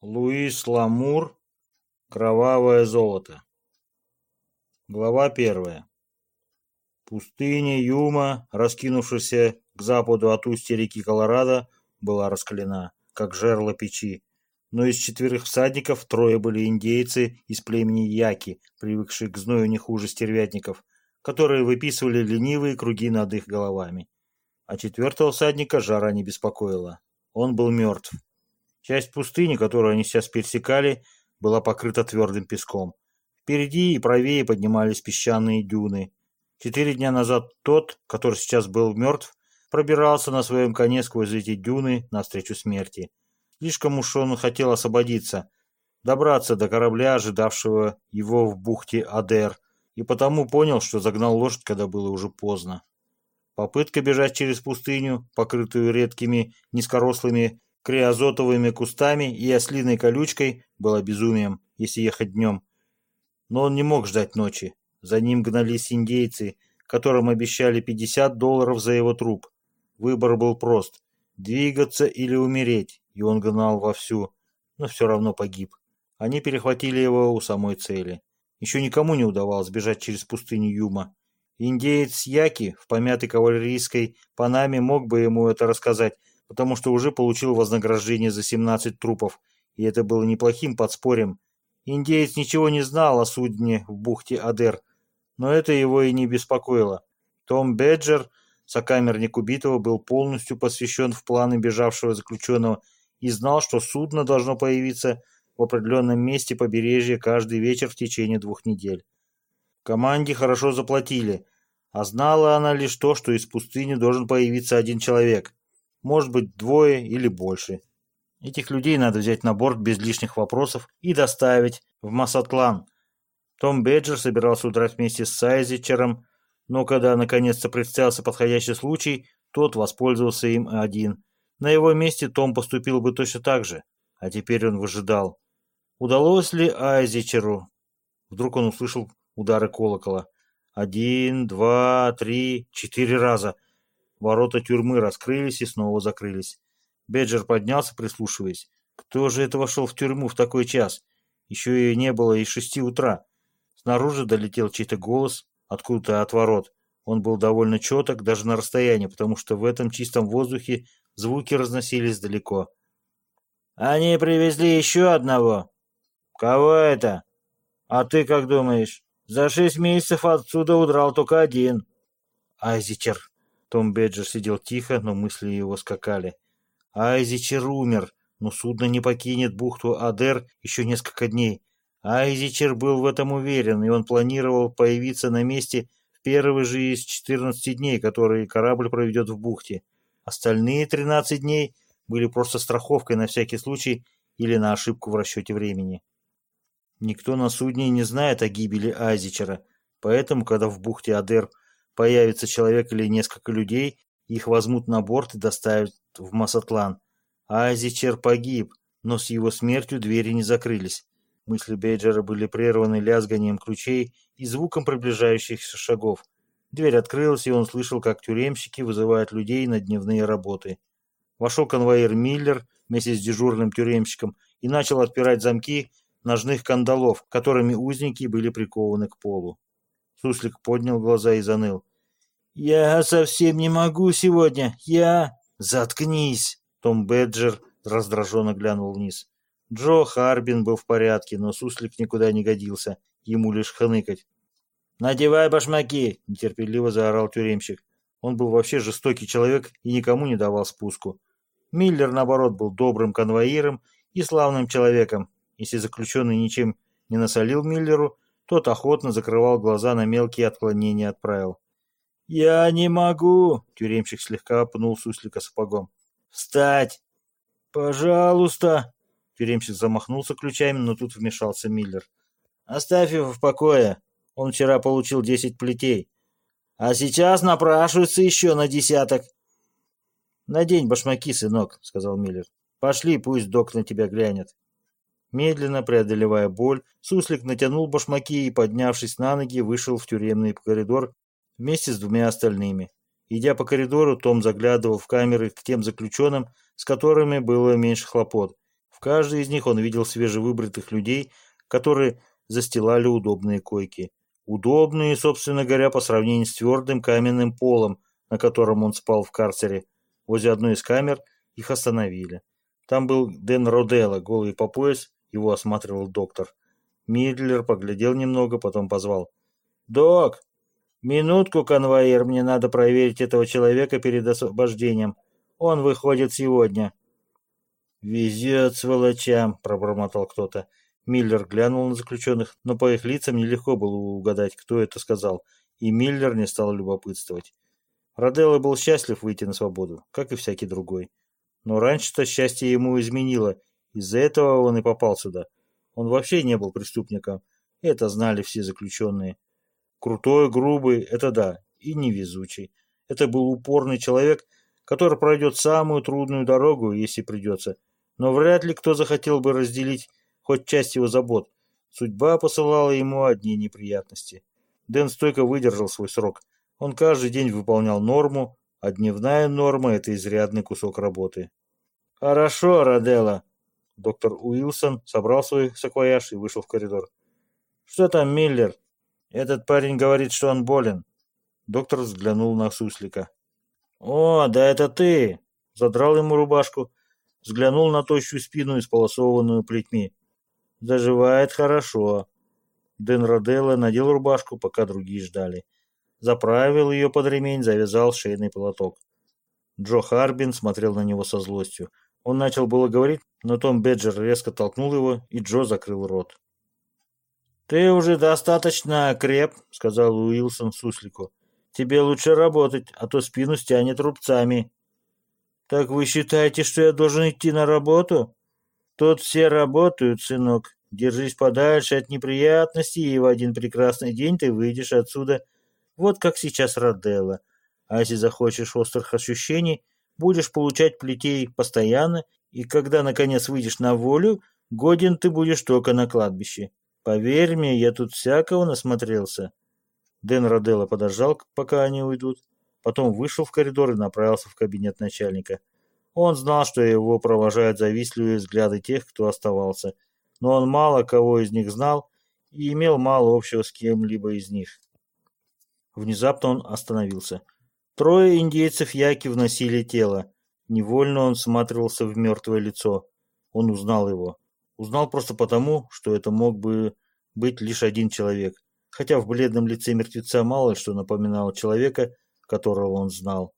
Луис Ламур «Кровавое золото». Глава первая. Пустыня Юма, раскинувшаяся к западу от устья реки Колорадо, была раскалена, как жерло печи. Но из четверых всадников трое были индейцы из племени Яки, привыкшие к зною не хуже стервятников, которые выписывали ленивые круги над их головами. А четвертого всадника жара не беспокоила. Он был мертв. Часть пустыни, которую они сейчас пересекали, была покрыта твердым песком. Впереди и правее поднимались песчаные дюны. Четыре дня назад тот, который сейчас был мертв, пробирался на своем коне сквозь эти дюны навстречу смерти. Слишком уж он хотел освободиться, добраться до корабля, ожидавшего его в бухте Адер, и потому понял, что загнал лошадь, когда было уже поздно. Попытка бежать через пустыню, покрытую редкими низкорослыми криозотовыми кустами и ослиной колючкой было безумием, если ехать днем. Но он не мог ждать ночи. За ним гнались индейцы, которым обещали 50 долларов за его труп. Выбор был прост – двигаться или умереть, и он гнал вовсю, но все равно погиб. Они перехватили его у самой цели. Еще никому не удавалось бежать через пустыню Юма. Индеец Яки в помятой кавалерийской Панаме мог бы ему это рассказать, потому что уже получил вознаграждение за 17 трупов, и это было неплохим подспорьем. Индеец ничего не знал о судне в бухте Адер, но это его и не беспокоило. Том Беджер, сокамерник убитого, был полностью посвящен в планы бежавшего заключенного и знал, что судно должно появиться в определенном месте побережья каждый вечер в течение двух недель. Команде хорошо заплатили, а знала она лишь то, что из пустыни должен появиться один человек может быть двое или больше. Этих людей надо взять на борт без лишних вопросов и доставить в Масатлан. Том Беджер собирался удрать вместе с Сайзичером, но когда наконец-то представился подходящий случай, тот воспользовался им один. На его месте Том поступил бы точно так же, а теперь он выжидал. Удалось ли Айзичеру? Вдруг он услышал удары колокола. Один, два, три, четыре раза — Ворота тюрьмы раскрылись и снова закрылись. Беджер поднялся, прислушиваясь. Кто же это вошел в тюрьму в такой час? Еще и не было и шести утра. Снаружи долетел чей-то голос, откуда-то от ворот. Он был довольно четок, даже на расстоянии, потому что в этом чистом воздухе звуки разносились далеко. «Они привезли еще одного». «Кого это?» «А ты как думаешь? За шесть месяцев отсюда удрал только один». «Айзичер», том Беджер сидел тихо, но мысли его скакали. Айзичер умер, но судно не покинет бухту Адер еще несколько дней. Айзичер был в этом уверен, и он планировал появиться на месте в первый же из 14 дней, которые корабль проведет в бухте. Остальные 13 дней были просто страховкой на всякий случай или на ошибку в расчете времени. Никто на судне не знает о гибели Айзичера, поэтому, когда в бухте Адер Появится человек или несколько людей, их возьмут на борт и доставят в Масатлан. Азичер погиб, но с его смертью двери не закрылись. Мысли Бейджера были прерваны лязганием ключей и звуком приближающихся шагов. Дверь открылась, и он слышал, как тюремщики вызывают людей на дневные работы. Вошел конвоир Миллер вместе с дежурным тюремщиком и начал отпирать замки ножных кандалов, которыми узники были прикованы к полу. Суслик поднял глаза и заныл. «Я совсем не могу сегодня. Я...» «Заткнись!» Том Беджер раздраженно глянул вниз. Джо Харбин был в порядке, но суслик никуда не годился. Ему лишь хныкать. «Надевай башмаки!» — нетерпеливо заорал тюремщик. Он был вообще жестокий человек и никому не давал спуску. Миллер, наоборот, был добрым конвоиром и славным человеком. Если заключенный ничем не насолил Миллеру, тот охотно закрывал глаза на мелкие отклонения от правил. «Я не могу!» — тюремщик слегка пнул суслика сапогом. «Встать!» «Пожалуйста!» Тюремщик замахнулся ключами, но тут вмешался Миллер. «Оставь его в покое. Он вчера получил десять плетей. А сейчас напрашивается еще на десяток». «Надень башмаки, сынок», — сказал Миллер. «Пошли, пусть док на тебя глянет». Медленно преодолевая боль, суслик натянул башмаки и, поднявшись на ноги, вышел в тюремный коридор вместе с двумя остальными. Идя по коридору, Том заглядывал в камеры к тем заключенным, с которыми было меньше хлопот. В каждой из них он видел свежевыбритых людей, которые застилали удобные койки. Удобные, собственно говоря, по сравнению с твердым каменным полом, на котором он спал в карцере. Возле одной из камер их остановили. Там был Дэн Роделло, голый по пояс, его осматривал доктор. Мидлер поглядел немного, потом позвал. «Док, минутку, конвоир, мне надо проверить этого человека перед освобождением. Он выходит сегодня». «Везет сволочам», — пробормотал кто-то. Миллер глянул на заключенных, но по их лицам нелегко было угадать, кто это сказал, и Миллер не стал любопытствовать. Роделло был счастлив выйти на свободу, как и всякий другой. Но раньше-то счастье ему изменило, из-за этого он и попал сюда. Он вообще не был преступником, это знали все заключенные. Крутой, грубый, это да, и невезучий. Это был упорный человек, который пройдет самую трудную дорогу, если придется. Но вряд ли кто захотел бы разделить хоть часть его забот. Судьба посылала ему одни неприятности. Дэн стойко выдержал свой срок. Он каждый день выполнял норму, а дневная норма – это изрядный кусок работы. «Хорошо, Роделла». Доктор Уилсон собрал свой саквояж и вышел в коридор. «Что там, Миллер? Этот парень говорит, что он болен». Доктор взглянул на Суслика. «О, да это ты!» Задрал ему рубашку, взглянул на тощую спину, исполосованную плетьми. «Заживает хорошо». Дэн Роделло надел рубашку, пока другие ждали заправил ее под ремень, завязал шейный платок. Джо Харбин смотрел на него со злостью. Он начал было говорить, но Том Беджер резко толкнул его, и Джо закрыл рот. «Ты уже достаточно окреп», — сказал Уилсон суслику. «Тебе лучше работать, а то спину стянет рубцами». «Так вы считаете, что я должен идти на работу?» «Тут все работают, сынок. Держись подальше от неприятностей, и в один прекрасный день ты выйдешь отсюда вот как сейчас Роделла. А если захочешь острых ощущений, будешь получать плетей постоянно, и когда, наконец, выйдешь на волю, годен ты будешь только на кладбище. Поверь мне, я тут всякого насмотрелся. Дэн Роделла подождал, пока они уйдут, потом вышел в коридор и направился в кабинет начальника. Он знал, что его провожают завистливые взгляды тех, кто оставался, но он мало кого из них знал и имел мало общего с кем-либо из них. Внезапно он остановился. Трое индейцев Яки вносили тело. Невольно он всматривался в мертвое лицо. Он узнал его. Узнал просто потому, что это мог бы быть лишь один человек. Хотя в бледном лице мертвеца мало что напоминало человека, которого он знал.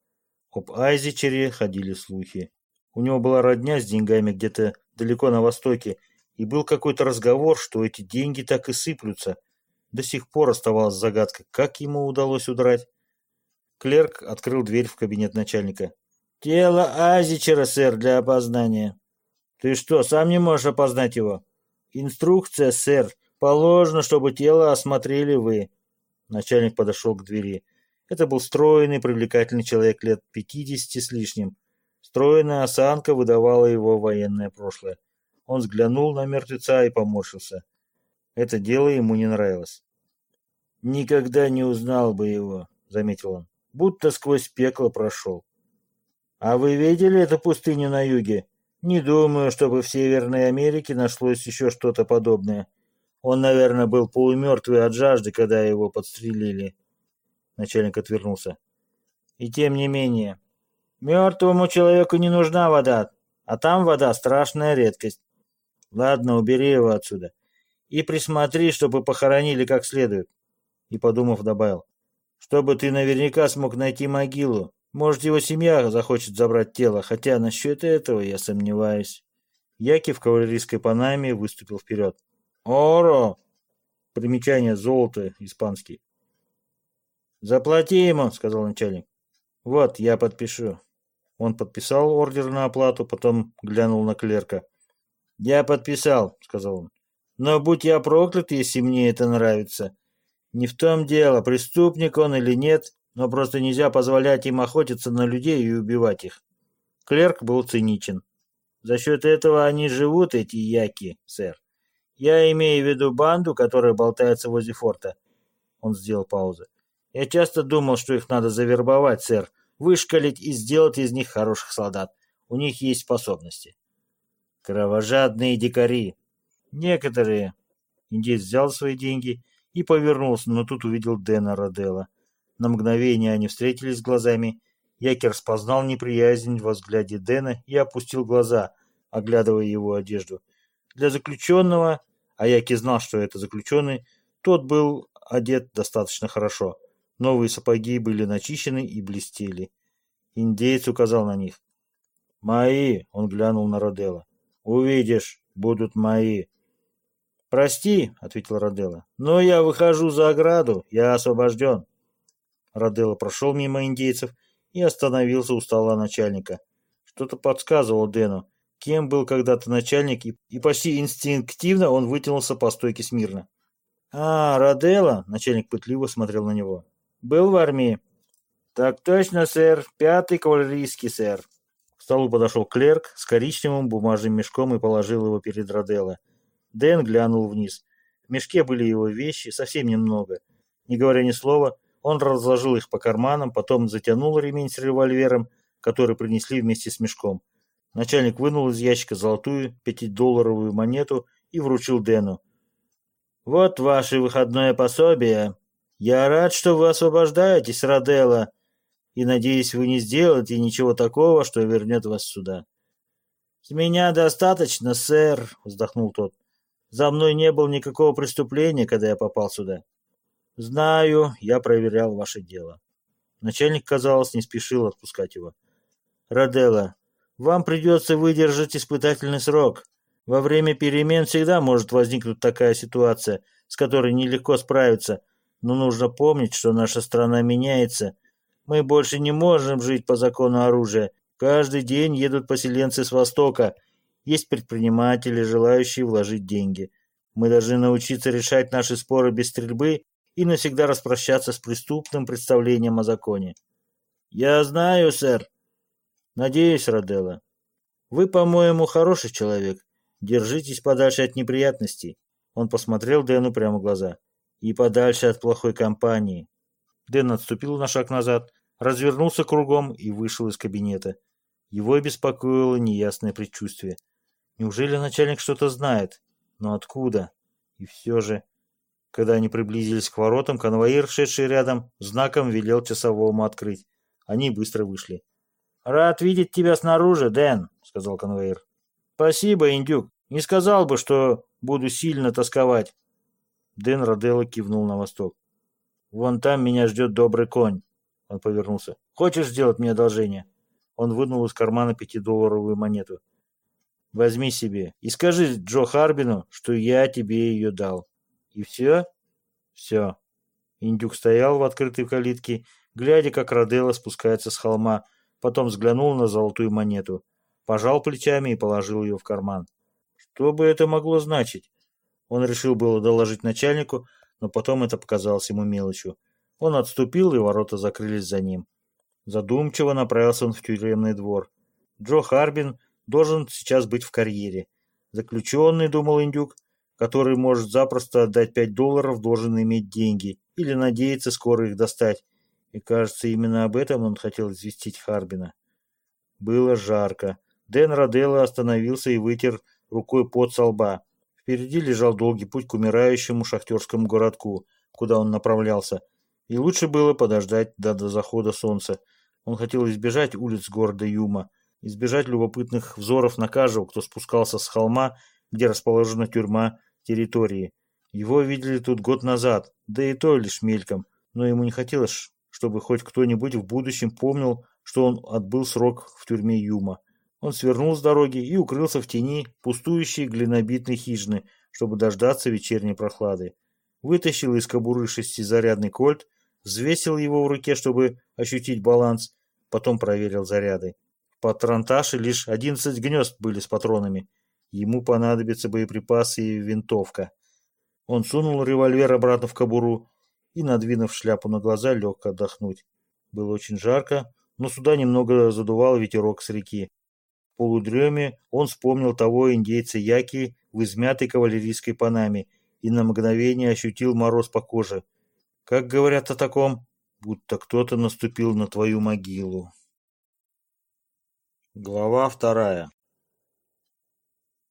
Об Айзичере ходили слухи. У него была родня с деньгами где-то далеко на востоке, и был какой-то разговор, что эти деньги так и сыплются – до сих пор оставалась загадка, как ему удалось удрать. Клерк открыл дверь в кабинет начальника. «Тело Азичера, сэр, для опознания». «Ты что, сам не можешь опознать его?» «Инструкция, сэр. Положено, чтобы тело осмотрели вы». Начальник подошел к двери. Это был стройный, привлекательный человек лет пятидесяти с лишним. Стройная осанка выдавала его военное прошлое. Он взглянул на мертвеца и поморщился. Это дело ему не нравилось. «Никогда не узнал бы его», — заметил он, — «будто сквозь пекло прошел». «А вы видели эту пустыню на юге? Не думаю, чтобы в Северной Америке нашлось еще что-то подобное. Он, наверное, был полумертвый от жажды, когда его подстрелили». Начальник отвернулся. «И тем не менее, мертвому человеку не нужна вода, а там вода — страшная редкость. Ладно, убери его отсюда и присмотри, чтобы похоронили как следует. И, подумав, добавил, чтобы ты наверняка смог найти могилу. Может, его семья захочет забрать тело, хотя насчет этого я сомневаюсь. Яки в кавалерийской панаме выступил вперед. «Оро!» Примечание «золото» испанский. «Заплати ему», — сказал начальник. «Вот, я подпишу». Он подписал ордер на оплату, потом глянул на клерка. «Я подписал», — сказал он. Но будь я проклят, если мне это нравится. Не в том дело, преступник он или нет, но просто нельзя позволять им охотиться на людей и убивать их. Клерк был циничен. За счет этого они живут, эти яки, сэр. Я имею в виду банду, которая болтается возле форта. Он сделал паузу. Я часто думал, что их надо завербовать, сэр, вышкалить и сделать из них хороших солдат. У них есть способности. Кровожадные дикари. Некоторые. Индейец взял свои деньги и повернулся, но тут увидел Дэна Роделла. На мгновение они встретились глазами. Якер распознал неприязнь в взгляде Дэна и опустил глаза, оглядывая его одежду. Для заключенного, а Яки знал, что это заключенный, тот был одет достаточно хорошо. Новые сапоги были начищены и блестели. Индеец указал на них. «Мои!» — он глянул на Роделла. «Увидишь, будут мои!» «Прости», — ответил Роделла, — «но я выхожу за ограду, я освобожден». Роделла прошел мимо индейцев и остановился у стола начальника. Что-то подсказывало Дэну, кем был когда-то начальник, и, почти инстинктивно он вытянулся по стойке смирно. «А, Роделла», — начальник пытливо смотрел на него, — «был в армии». «Так точно, сэр, пятый кавалерийский, сэр». К столу подошел клерк с коричневым бумажным мешком и положил его перед Роделло. Дэн глянул вниз. В мешке были его вещи, совсем немного. Не говоря ни слова, он разложил их по карманам, потом затянул ремень с револьвером, который принесли вместе с мешком. Начальник вынул из ящика золотую пятидолларовую монету и вручил Дэну. «Вот ваше выходное пособие. Я рад, что вы освобождаетесь, Роделла, и надеюсь, вы не сделаете ничего такого, что вернет вас сюда». «С меня достаточно, сэр», — вздохнул тот. За мной не было никакого преступления, когда я попал сюда. Знаю, я проверял ваше дело. Начальник, казалось, не спешил отпускать его. Роделла, вам придется выдержать испытательный срок. Во время перемен всегда может возникнуть такая ситуация, с которой нелегко справиться, но нужно помнить, что наша страна меняется. Мы больше не можем жить по закону оружия. Каждый день едут поселенцы с Востока – есть предприниматели, желающие вложить деньги. Мы должны научиться решать наши споры без стрельбы и навсегда распрощаться с преступным представлением о законе. Я знаю, сэр. Надеюсь, Роделла. Вы, по-моему, хороший человек. Держитесь подальше от неприятностей. Он посмотрел Дэну прямо в глаза. И подальше от плохой компании. Дэн отступил на шаг назад, развернулся кругом и вышел из кабинета. Его беспокоило неясное предчувствие. Неужели начальник что-то знает? Но откуда? И все же... Когда они приблизились к воротам, конвоир, шедший рядом, знаком велел часовому открыть. Они быстро вышли. «Рад видеть тебя снаружи, Дэн», — сказал конвоир. «Спасибо, индюк. Не сказал бы, что буду сильно тосковать». Дэн Роделло кивнул на восток. «Вон там меня ждет добрый конь». Он повернулся. «Хочешь сделать мне одолжение?» Он вынул из кармана пятидолларовую монету. Возьми себе и скажи Джо Харбину, что я тебе ее дал. И все? Все. Индюк стоял в открытой калитке, глядя, как Роделла спускается с холма, потом взглянул на золотую монету, пожал плечами и положил ее в карман. Что бы это могло значить? Он решил было доложить начальнику, но потом это показалось ему мелочью. Он отступил, и ворота закрылись за ним. Задумчиво направился он в тюремный двор. Джо Харбин должен сейчас быть в карьере. Заключенный, думал индюк, который может запросто отдать 5 долларов, должен иметь деньги или надеяться скоро их достать. И, кажется, именно об этом он хотел известить Харбина. Было жарко. Дэн Роделло остановился и вытер рукой пот со лба. Впереди лежал долгий путь к умирающему шахтерскому городку, куда он направлялся. И лучше было подождать до, до захода солнца. Он хотел избежать улиц города Юма, избежать любопытных взоров на каждого, кто спускался с холма, где расположена тюрьма территории. Его видели тут год назад, да и то лишь мельком, но ему не хотелось, чтобы хоть кто-нибудь в будущем помнил, что он отбыл срок в тюрьме Юма. Он свернул с дороги и укрылся в тени пустующей глинобитной хижины, чтобы дождаться вечерней прохлады. Вытащил из кобуры шестизарядный кольт, взвесил его в руке, чтобы ощутить баланс, потом проверил заряды. Патронташе лишь 11 гнезд были с патронами. Ему понадобятся боеприпасы и винтовка. Он сунул револьвер обратно в кобуру и, надвинув шляпу на глаза, лег отдохнуть. Было очень жарко, но сюда немного задувал ветерок с реки. В полудреме он вспомнил того индейца Яки в измятой кавалерийской панаме и на мгновение ощутил мороз по коже. Как говорят о таком, будто кто-то наступил на твою могилу. Глава вторая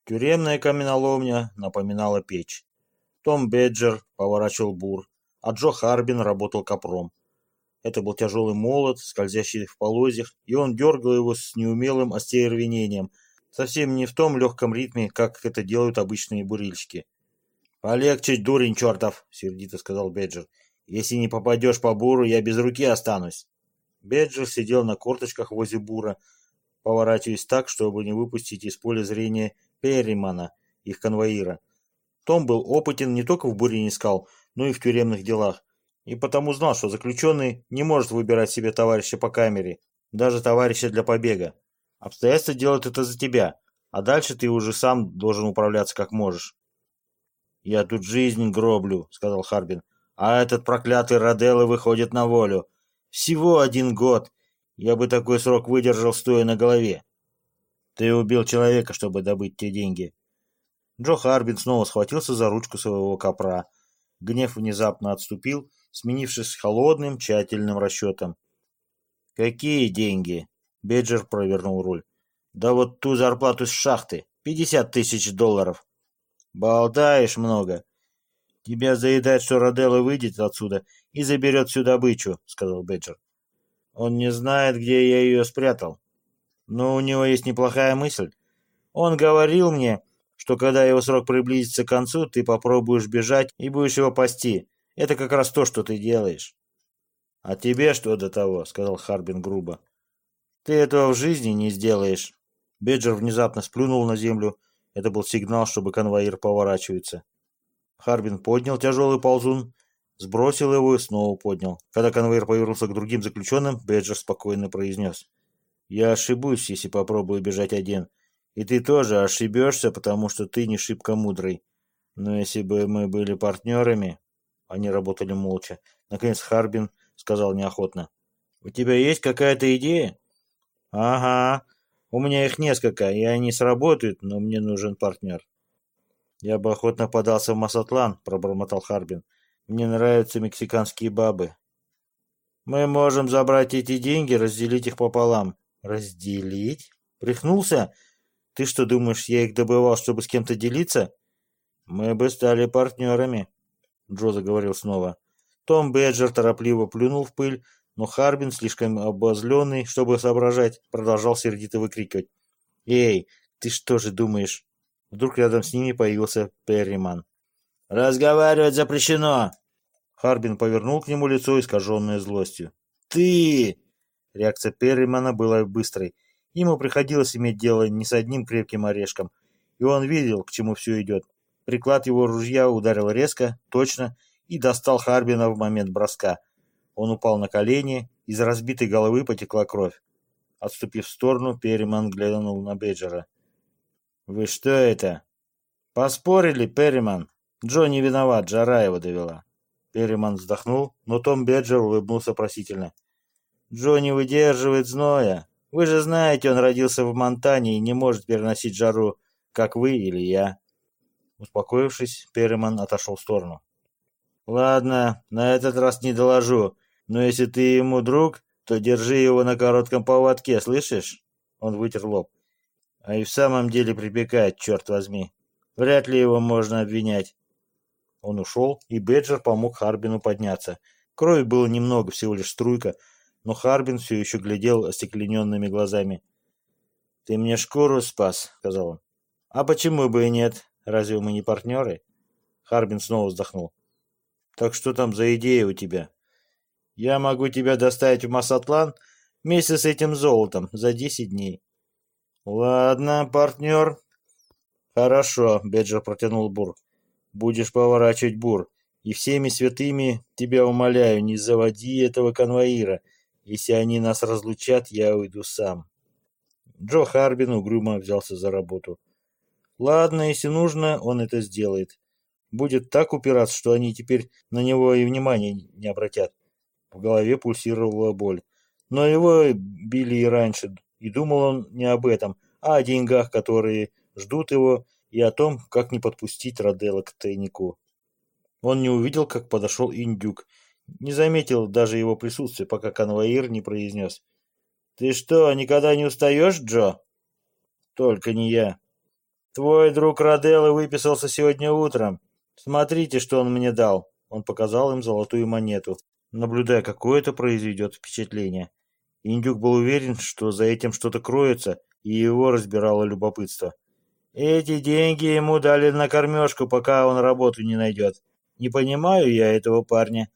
Тюремная каменоломня напоминала печь. Том Беджер поворачивал бур, а Джо Харбин работал копром. Это был тяжелый молот, скользящий в полозьях, и он дергал его с неумелым остервенением, совсем не в том легком ритме, как это делают обычные бурильщики. «Полегче, дурень чертов!» — сердито сказал Беджер. «Если не попадешь по буру, я без руки останусь». Беджер сидел на корточках возле бура, поворачиваясь так, чтобы не выпустить из поля зрения Перримана, их конвоира. Том был опытен не только в бурении скал, но и в тюремных делах, и потому знал, что заключенный не может выбирать себе товарища по камере, даже товарища для побега. Обстоятельства делают это за тебя, а дальше ты уже сам должен управляться как можешь. «Я тут жизнь гроблю», — сказал Харбин, — «а этот проклятый Роделло выходит на волю. Всего один год. Я бы такой срок выдержал, стоя на голове. Ты убил человека, чтобы добыть те деньги». Джо Харбин снова схватился за ручку своего копра. Гнев внезапно отступил, сменившись холодным, тщательным расчетом. «Какие деньги?» Беджер провернул руль. «Да вот ту зарплату с шахты. Пятьдесят тысяч долларов». «Болтаешь много. Тебя заедает, что Роделло выйдет отсюда и заберет всю добычу», — сказал Беджер. «Он не знает, где я ее спрятал. Но у него есть неплохая мысль. Он говорил мне, что когда его срок приблизится к концу, ты попробуешь бежать и будешь его пасти. Это как раз то, что ты делаешь». «А тебе что до того?» — сказал Харбин грубо. «Ты этого в жизни не сделаешь». Беджер внезапно сплюнул на землю. Это был сигнал, чтобы конвоир поворачивается. Харбин поднял тяжелый ползун, сбросил его и снова поднял. Когда конвоир повернулся к другим заключенным, Беджер спокойно произнес. «Я ошибусь, если попробую бежать один. И ты тоже ошибешься, потому что ты не шибко мудрый. Но если бы мы были партнерами...» Они работали молча. Наконец Харбин сказал неохотно. «У тебя есть какая-то идея?» «Ага. У меня их несколько, и они сработают, но мне нужен партнер». «Я бы охотно подался в Масатлан», — пробормотал Харбин. «Мне нравятся мексиканские бабы». «Мы можем забрать эти деньги, разделить их пополам». «Разделить? Прихнулся? Ты что, думаешь, я их добывал, чтобы с кем-то делиться?» «Мы бы стали партнерами», — Джо заговорил снова. Том Беджер торопливо плюнул в пыль, но Харбин, слишком обозленный, чтобы соображать, продолжал сердито выкрикивать. «Эй, ты что же думаешь?» Вдруг рядом с ними появился Перриман. «Разговаривать запрещено!» Харбин повернул к нему лицо, искаженное злостью. «Ты!» Реакция Перримана была быстрой. Ему приходилось иметь дело не с одним крепким орешком, и он видел, к чему все идет. Приклад его ружья ударил резко, точно, и достал Харбина в момент броска. Он упал на колени, из разбитой головы потекла кровь. Отступив в сторону, Перриман глянул на Беджера. «Вы что это?» «Поспорили, Перриман. Джо виноват, жара его довела». Перриман вздохнул, но Том Беджер улыбнулся просительно. «Джо выдерживает зноя. Вы же знаете, он родился в Монтане и не может переносить жару, как вы или я». Успокоившись, Перриман отошел в сторону. «Ладно, на этот раз не доложу, но если ты ему друг, то держи его на коротком поводке, слышишь?» Он вытер лоб. «А и в самом деле припекает, черт возьми. Вряд ли его можно обвинять». Он ушел, и Беджер помог Харбину подняться. Крови было немного, всего лишь струйка, но Харбин все еще глядел остеклененными глазами. «Ты мне шкуру спас», — сказал он. «А почему бы и нет? Разве мы не партнеры?» Харбин снова вздохнул. Так что там за идея у тебя? Я могу тебя доставить в Масатлан вместе с этим золотом за десять дней. Ладно, партнер. Хорошо, Беджер протянул Бур. Будешь поворачивать Бур. И всеми святыми тебя умоляю, не заводи этого конвоира. Если они нас разлучат, я уйду сам. Джо Харбин угрюмо взялся за работу. Ладно, если нужно, он это сделает будет так упираться, что они теперь на него и внимания не обратят. В голове пульсировала боль. Но его били и раньше, и думал он не об этом, а о деньгах, которые ждут его, и о том, как не подпустить Роделла к тайнику. Он не увидел, как подошел индюк, не заметил даже его присутствия, пока конвоир не произнес. «Ты что, никогда не устаешь, Джо?» «Только не я». Твой друг Роделло выписался сегодня утром. Смотрите, что он мне дал. Он показал им золотую монету, наблюдая, какое это произведет впечатление. Индюк был уверен, что за этим что-то кроется, и его разбирало любопытство. Эти деньги ему дали на кормежку, пока он работу не найдет. Не понимаю я этого парня.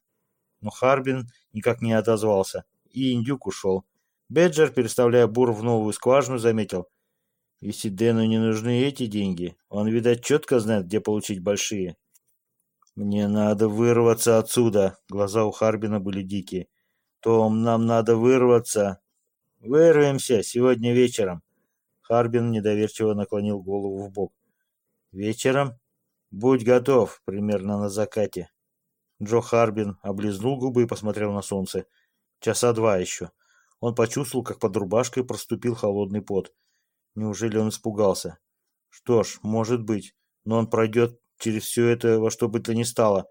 Но Харбин никак не отозвался, и индюк ушел. Беджер, переставляя бур в новую скважину, заметил. Если Дэну не нужны эти деньги, он, видать, четко знает, где получить большие. «Мне надо вырваться отсюда!» Глаза у Харбина были дикие. «Том, нам надо вырваться!» «Вырвемся сегодня вечером!» Харбин недоверчиво наклонил голову в бок. «Вечером? Будь готов, примерно на закате». Джо Харбин облизнул губы и посмотрел на солнце. Часа два еще. Он почувствовал, как под рубашкой проступил холодный пот. Неужели он испугался? Что ж, может быть, но он пройдет через все это во что бы то ни стало.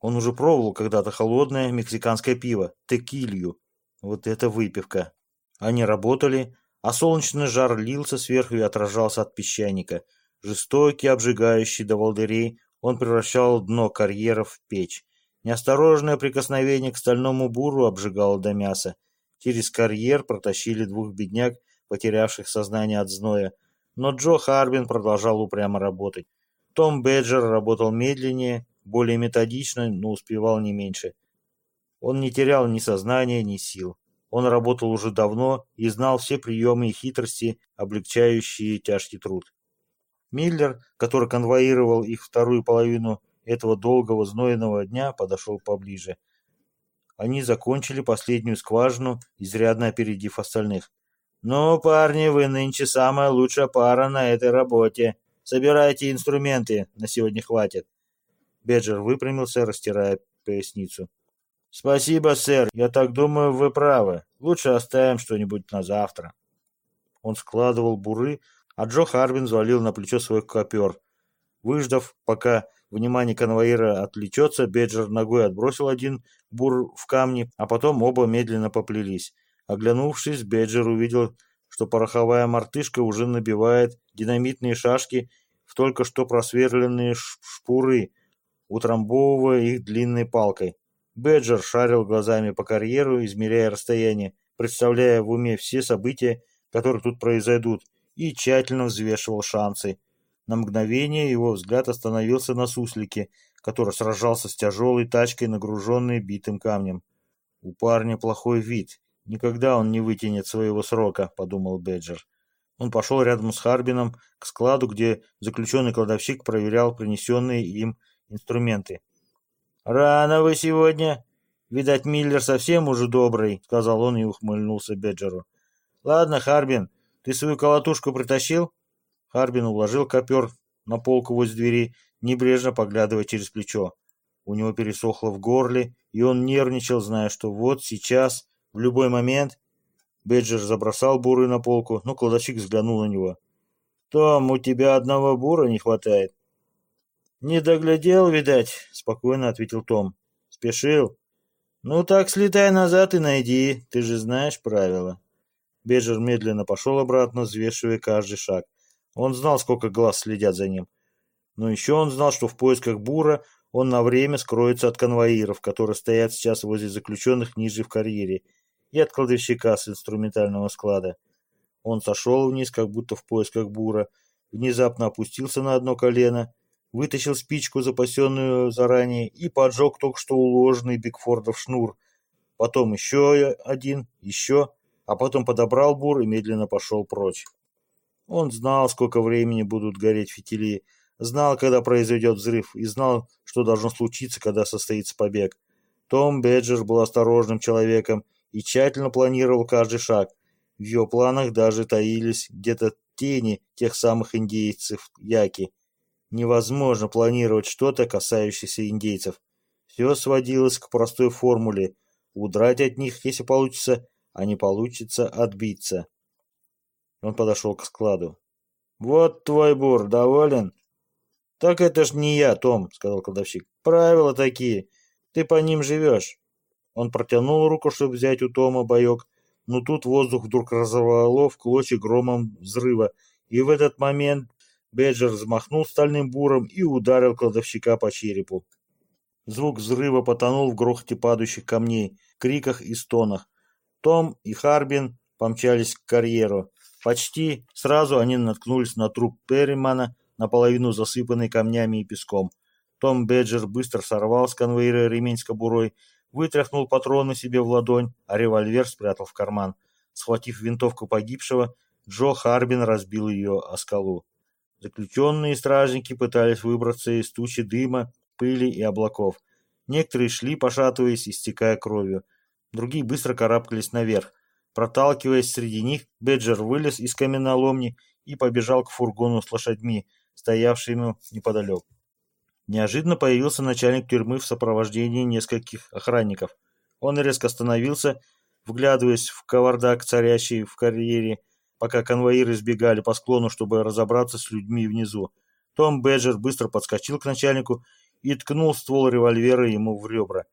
Он уже пробовал когда-то холодное мексиканское пиво, текилью. Вот это выпивка. Они работали, а солнечный жар лился сверху и отражался от песчаника. Жестокий, обжигающий до волдырей, он превращал дно карьеров в печь. Неосторожное прикосновение к стальному буру обжигало до мяса. Через карьер протащили двух бедняк, потерявших сознание от зноя. Но Джо Харбин продолжал упрямо работать. Том Беджер работал медленнее, более методично, но успевал не меньше. Он не терял ни сознания, ни сил. Он работал уже давно и знал все приемы и хитрости, облегчающие тяжкий труд. Миллер, который конвоировал их вторую половину этого долгого знойного дня, подошел поближе. Они закончили последнюю скважину, изрядно опередив остальных. «Ну, парни, вы нынче самая лучшая пара на этой работе. Собирайте инструменты, на сегодня хватит». Беджер выпрямился, растирая поясницу. «Спасибо, сэр. Я так думаю, вы правы. Лучше оставим что-нибудь на завтра». Он складывал буры, а Джо Харвин взвалил на плечо свой копер. Выждав, пока внимание конвоира отвлечется, Беджер ногой отбросил один бур в камни, а потом оба медленно поплелись. Оглянувшись, Беджер увидел, что пороховая мартышка уже набивает динамитные шашки в только что просверленные шпуры, утрамбовывая их длинной палкой. Беджер шарил глазами по карьеру, измеряя расстояние, представляя в уме все события, которые тут произойдут, и тщательно взвешивал шансы. На мгновение его взгляд остановился на суслике, который сражался с тяжелой тачкой, нагруженной битым камнем. «У парня плохой вид. Никогда он не вытянет своего срока», — подумал Беджер. Он пошел рядом с Харбином к складу, где заключенный кладовщик проверял принесенные им инструменты. «Рано вы сегодня. Видать, Миллер совсем уже добрый», — сказал он и ухмыльнулся Беджеру. «Ладно, Харбин, ты свою колотушку притащил?» Харбин уложил копер на полку возле двери, небрежно поглядывая через плечо. У него пересохло в горле, и он нервничал, зная, что вот сейчас, в любой момент... Беджер забросал буры на полку, но кладовщик взглянул на него. «Том, у тебя одного бура не хватает». «Не доглядел, видать», — спокойно ответил Том. «Спешил?» «Ну так слетай назад и найди, ты же знаешь правила». Беджер медленно пошел обратно, взвешивая каждый шаг. Он знал, сколько глаз следят за ним. Но еще он знал, что в поисках Бура он на время скроется от конвоиров, которые стоят сейчас возле заключенных ниже в карьере, и от кладовщика с инструментального склада. Он сошел вниз, как будто в поисках Бура, внезапно опустился на одно колено вытащил спичку, запасенную заранее, и поджег только что уложенный Бигфордов шнур. Потом еще один, еще, а потом подобрал бур и медленно пошел прочь. Он знал, сколько времени будут гореть фитили, знал, когда произойдет взрыв, и знал, что должно случиться, когда состоится побег. Том Беджер был осторожным человеком и тщательно планировал каждый шаг. В его планах даже таились где-то тени тех самых индейцев Яки, Невозможно планировать что-то, касающееся индейцев. Все сводилось к простой формуле – удрать от них, если получится, а не получится отбиться. Он подошел к складу. «Вот твой бур, доволен?» «Так это ж не я, Том», — сказал кладовщик. «Правила такие. Ты по ним живешь». Он протянул руку, чтобы взять у Тома боек, но тут воздух вдруг разорвало в клочья громом взрыва, и в этот момент Беджер взмахнул стальным буром и ударил кладовщика по черепу. Звук взрыва потонул в грохоте падающих камней, криках и стонах. Том и Харбин помчались к карьеру. Почти сразу они наткнулись на труп Перримана, наполовину засыпанный камнями и песком. Том Беджер быстро сорвал с конвейера ремень с кобурой, вытряхнул патроны себе в ладонь, а револьвер спрятал в карман. Схватив винтовку погибшего, Джо Харбин разбил ее о скалу. Заключенные стражники пытались выбраться из тучи дыма, пыли и облаков. Некоторые шли, пошатываясь, истекая кровью. Другие быстро карабкались наверх. Проталкиваясь среди них, Беджер вылез из каменоломни и побежал к фургону с лошадьми, стоявшими неподалеку. Неожиданно появился начальник тюрьмы в сопровождении нескольких охранников. Он резко остановился, вглядываясь в кавардак, царящий в карьере, пока конвоиры сбегали по склону, чтобы разобраться с людьми внизу. Том Беджер быстро подскочил к начальнику и ткнул ствол револьвера ему в ребра.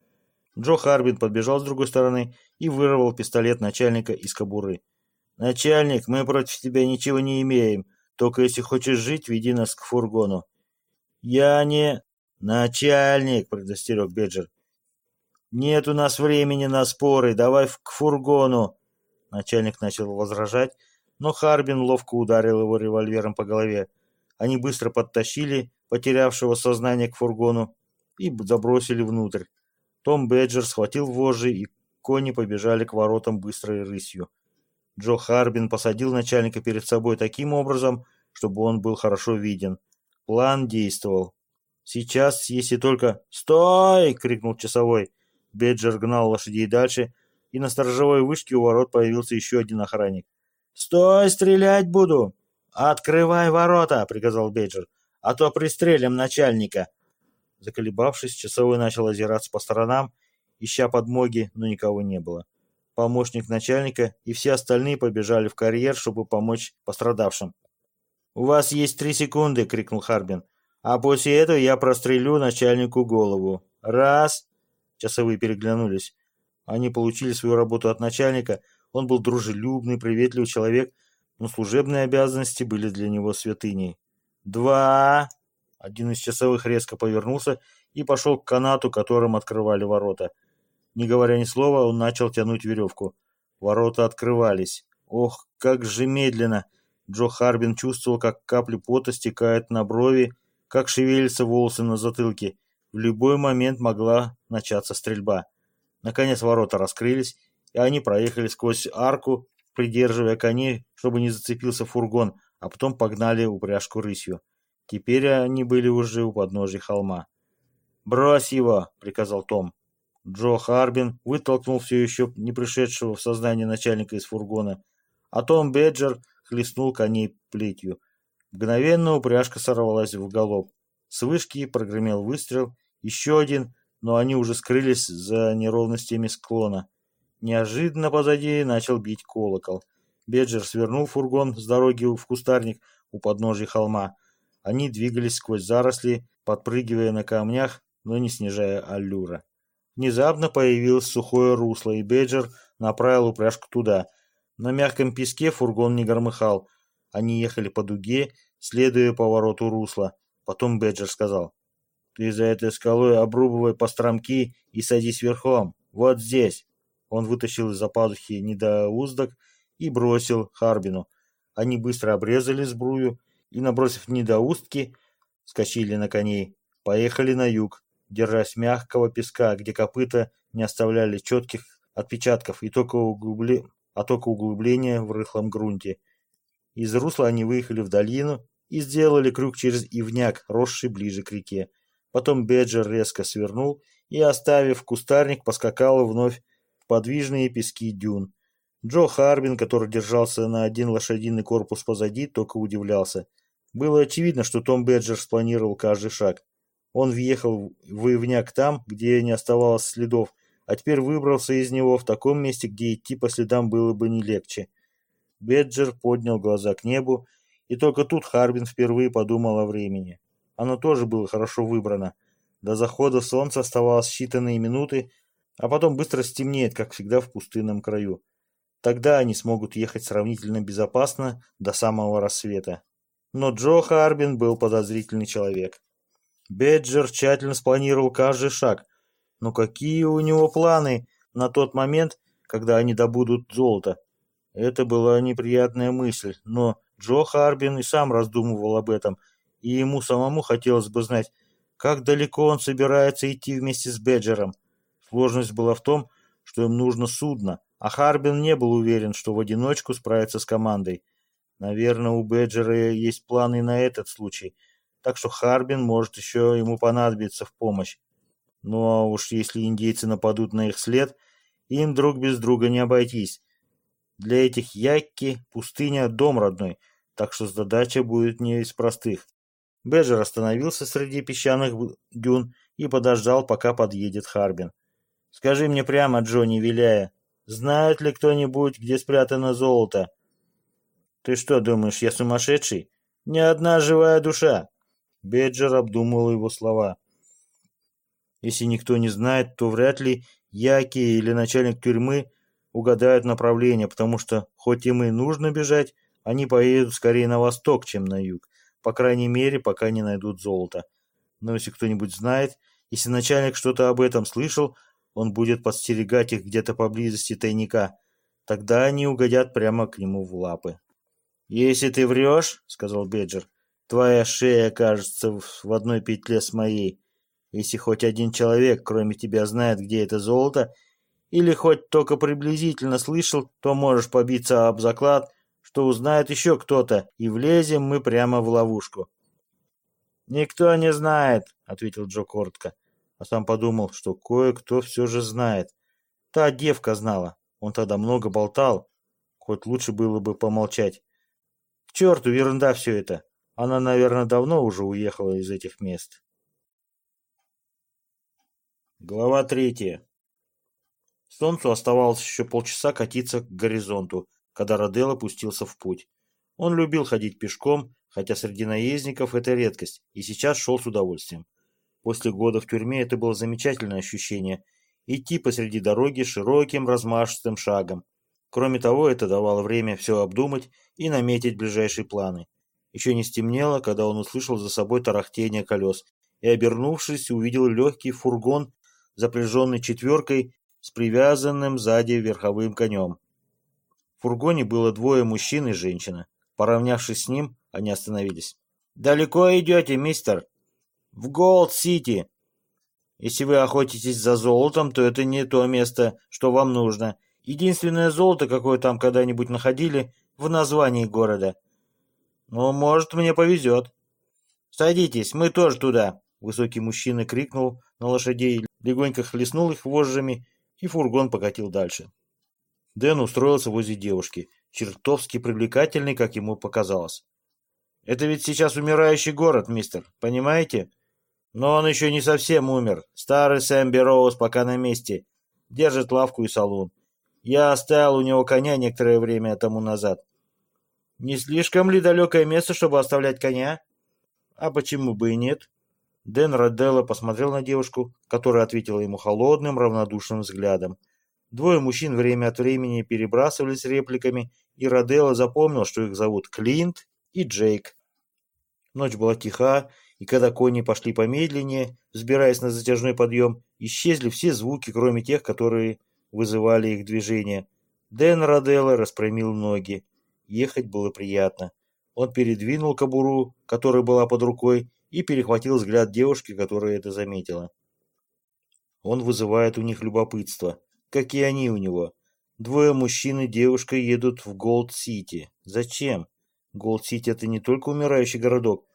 Джо Харбин подбежал с другой стороны и вырвал пистолет начальника из кобуры. «Начальник, мы против тебя ничего не имеем. Только если хочешь жить, веди нас к фургону». «Я не...» «Начальник!» — предостерег Беджер. «Нет у нас времени на споры. Давай к фургону!» Начальник начал возражать, но Харбин ловко ударил его револьвером по голове. Они быстро подтащили потерявшего сознание к фургону и забросили внутрь. Том Беджер схватил вожжи, и кони побежали к воротам быстрой рысью. Джо Харбин посадил начальника перед собой таким образом, чтобы он был хорошо виден. План действовал. Сейчас, если только... «Стой!» — крикнул часовой. Беджер гнал лошадей дальше, и на сторожевой вышке у ворот появился еще один охранник. «Стой, стрелять буду!» «Открывай ворота!» — приказал Бейджер. «А то пристрелим начальника!» Заколебавшись, часовой начал озираться по сторонам, ища подмоги, но никого не было. Помощник начальника и все остальные побежали в карьер, чтобы помочь пострадавшим. «У вас есть три секунды!» — крикнул Харбин. «А после этого я прострелю начальнику голову. Раз!» Часовые переглянулись. Они получили свою работу от начальника — он был дружелюбный, приветливый человек, но служебные обязанности были для него святыней. «Два!» Один из часовых резко повернулся и пошел к канату, которым открывали ворота. Не говоря ни слова, он начал тянуть веревку. Ворота открывались. Ох, как же медленно! Джо Харбин чувствовал, как капли пота стекают на брови, как шевелятся волосы на затылке. В любой момент могла начаться стрельба. Наконец ворота раскрылись, и они проехали сквозь арку, придерживая коней, чтобы не зацепился фургон, а потом погнали упряжку рысью. Теперь они были уже у подножия холма. «Брось его!» — приказал Том. Джо Харбин вытолкнул все еще не пришедшего в сознание начальника из фургона, а Том Беджер хлестнул коней плетью. Мгновенно упряжка сорвалась в галоп. С вышки прогремел выстрел, еще один, но они уже скрылись за неровностями склона. Неожиданно позади начал бить колокол. Беджер свернул фургон с дороги в кустарник у подножия холма. Они двигались сквозь заросли, подпрыгивая на камнях, но не снижая аллюра. Внезапно появилось сухое русло, и Беджер направил упряжку туда. На мягком песке фургон не громыхал. Они ехали по дуге, следуя повороту русла. Потом Беджер сказал, «Ты за этой скалой обрубывай постромки и садись верхом. Вот здесь». Он вытащил из-за пазухи недоуздок и бросил Харбину. Они быстро обрезали сбрую и, набросив недоустки, скачили на коней. Поехали на юг, держась мягкого песка, где копыта не оставляли четких отпечатков и только углубле... а только углубления в рыхлом грунте. Из русла они выехали в долину и сделали крюк через ивняк, росший ближе к реке. Потом Беджер резко свернул и, оставив кустарник, поскакал вновь подвижные пески дюн. Джо Харбин, который держался на один лошадиный корпус позади, только удивлялся. Было очевидно, что Том Беджер спланировал каждый шаг. Он въехал в ивняк там, где не оставалось следов, а теперь выбрался из него в таком месте, где идти по следам было бы не легче. Беджер поднял глаза к небу, и только тут Харбин впервые подумал о времени. Оно тоже было хорошо выбрано. До захода солнца оставалось считанные минуты, а потом быстро стемнеет, как всегда в пустынном краю. Тогда они смогут ехать сравнительно безопасно до самого рассвета. Но Джо Харбин был подозрительный человек. Беджер тщательно спланировал каждый шаг. Но какие у него планы на тот момент, когда они добудут золото? Это была неприятная мысль, но Джо Харбин и сам раздумывал об этом, и ему самому хотелось бы знать, как далеко он собирается идти вместе с Беджером. Сложность была в том, что им нужно судно, а Харбин не был уверен, что в одиночку справится с командой. Наверное, у Беджера есть планы на этот случай, так что Харбин может еще ему понадобиться в помощь. Ну а уж если индейцы нападут на их след, им друг без друга не обойтись. Для этих якки пустыня – дом родной, так что задача будет не из простых. Беджер остановился среди песчаных дюн и подождал, пока подъедет Харбин. «Скажи мне прямо, Джонни, виляя, знает ли кто-нибудь, где спрятано золото?» «Ты что, думаешь, я сумасшедший? Ни одна живая душа!» Беджер обдумывал его слова. «Если никто не знает, то вряд ли Яки или начальник тюрьмы угадают направление, потому что, хоть им и нужно бежать, они поедут скорее на восток, чем на юг, по крайней мере, пока не найдут золото. Но если кто-нибудь знает, если начальник что-то об этом слышал, он будет подстерегать их где-то поблизости тайника. Тогда они угодят прямо к нему в лапы. «Если ты врешь, — сказал Беджер, — твоя шея окажется в одной петле с моей. Если хоть один человек, кроме тебя, знает, где это золото, или хоть только приблизительно слышал, то можешь побиться об заклад, что узнает еще кто-то, и влезем мы прямо в ловушку. «Никто не знает», — ответил Джо коротко, а сам подумал, что кое-кто все же знает. Та девка знала, он тогда много болтал, хоть лучше было бы помолчать. Черту, ерунда все это. Она, наверное, давно уже уехала из этих мест. Глава третья. Солнцу оставалось еще полчаса катиться к горизонту, когда Роделло пустился в путь. Он любил ходить пешком, хотя среди наездников это редкость, и сейчас шел с удовольствием. После года в тюрьме это было замечательное ощущение – идти посреди дороги широким размашистым шагом. Кроме того, это давало время все обдумать и наметить ближайшие планы. Еще не стемнело, когда он услышал за собой тарахтение колес и, обернувшись, увидел легкий фургон, запряженный четверкой с привязанным сзади верховым конем. В фургоне было двое мужчин и женщина. Поравнявшись с ним, они остановились. «Далеко идете, мистер?» «В Голд-Сити!» «Если вы охотитесь за золотом, то это не то место, что вам нужно. Единственное золото, какое там когда-нибудь находили, в названии города. Ну, может, мне повезет». «Садитесь, мы тоже туда!» Высокий мужчина крикнул на лошадей, легонько хлестнул их вожжами и фургон покатил дальше. Дэн устроился возле девушки, чертовски привлекательный, как ему показалось. «Это ведь сейчас умирающий город, мистер, понимаете? Но он еще не совсем умер. Старый Сэм Бероуз пока на месте. Держит лавку и салон. Я оставил у него коня некоторое время тому назад. Не слишком ли далекое место, чтобы оставлять коня? А почему бы и нет? Дэн Роделло посмотрел на девушку, которая ответила ему холодным, равнодушным взглядом. Двое мужчин время от времени перебрасывались репликами, и Роделло запомнил, что их зовут Клинт и Джейк. Ночь была тиха, и когда кони пошли помедленнее, взбираясь на затяжной подъем, исчезли все звуки, кроме тех, которые вызывали их движение. Дэн Роделло распрямил ноги. Ехать было приятно. Он передвинул кобуру, которая была под рукой, и перехватил взгляд девушки, которая это заметила. Он вызывает у них любопытство. Как и они у него. Двое мужчин и девушка едут в Голд-Сити. Зачем? Голд-Сити это не только умирающий городок.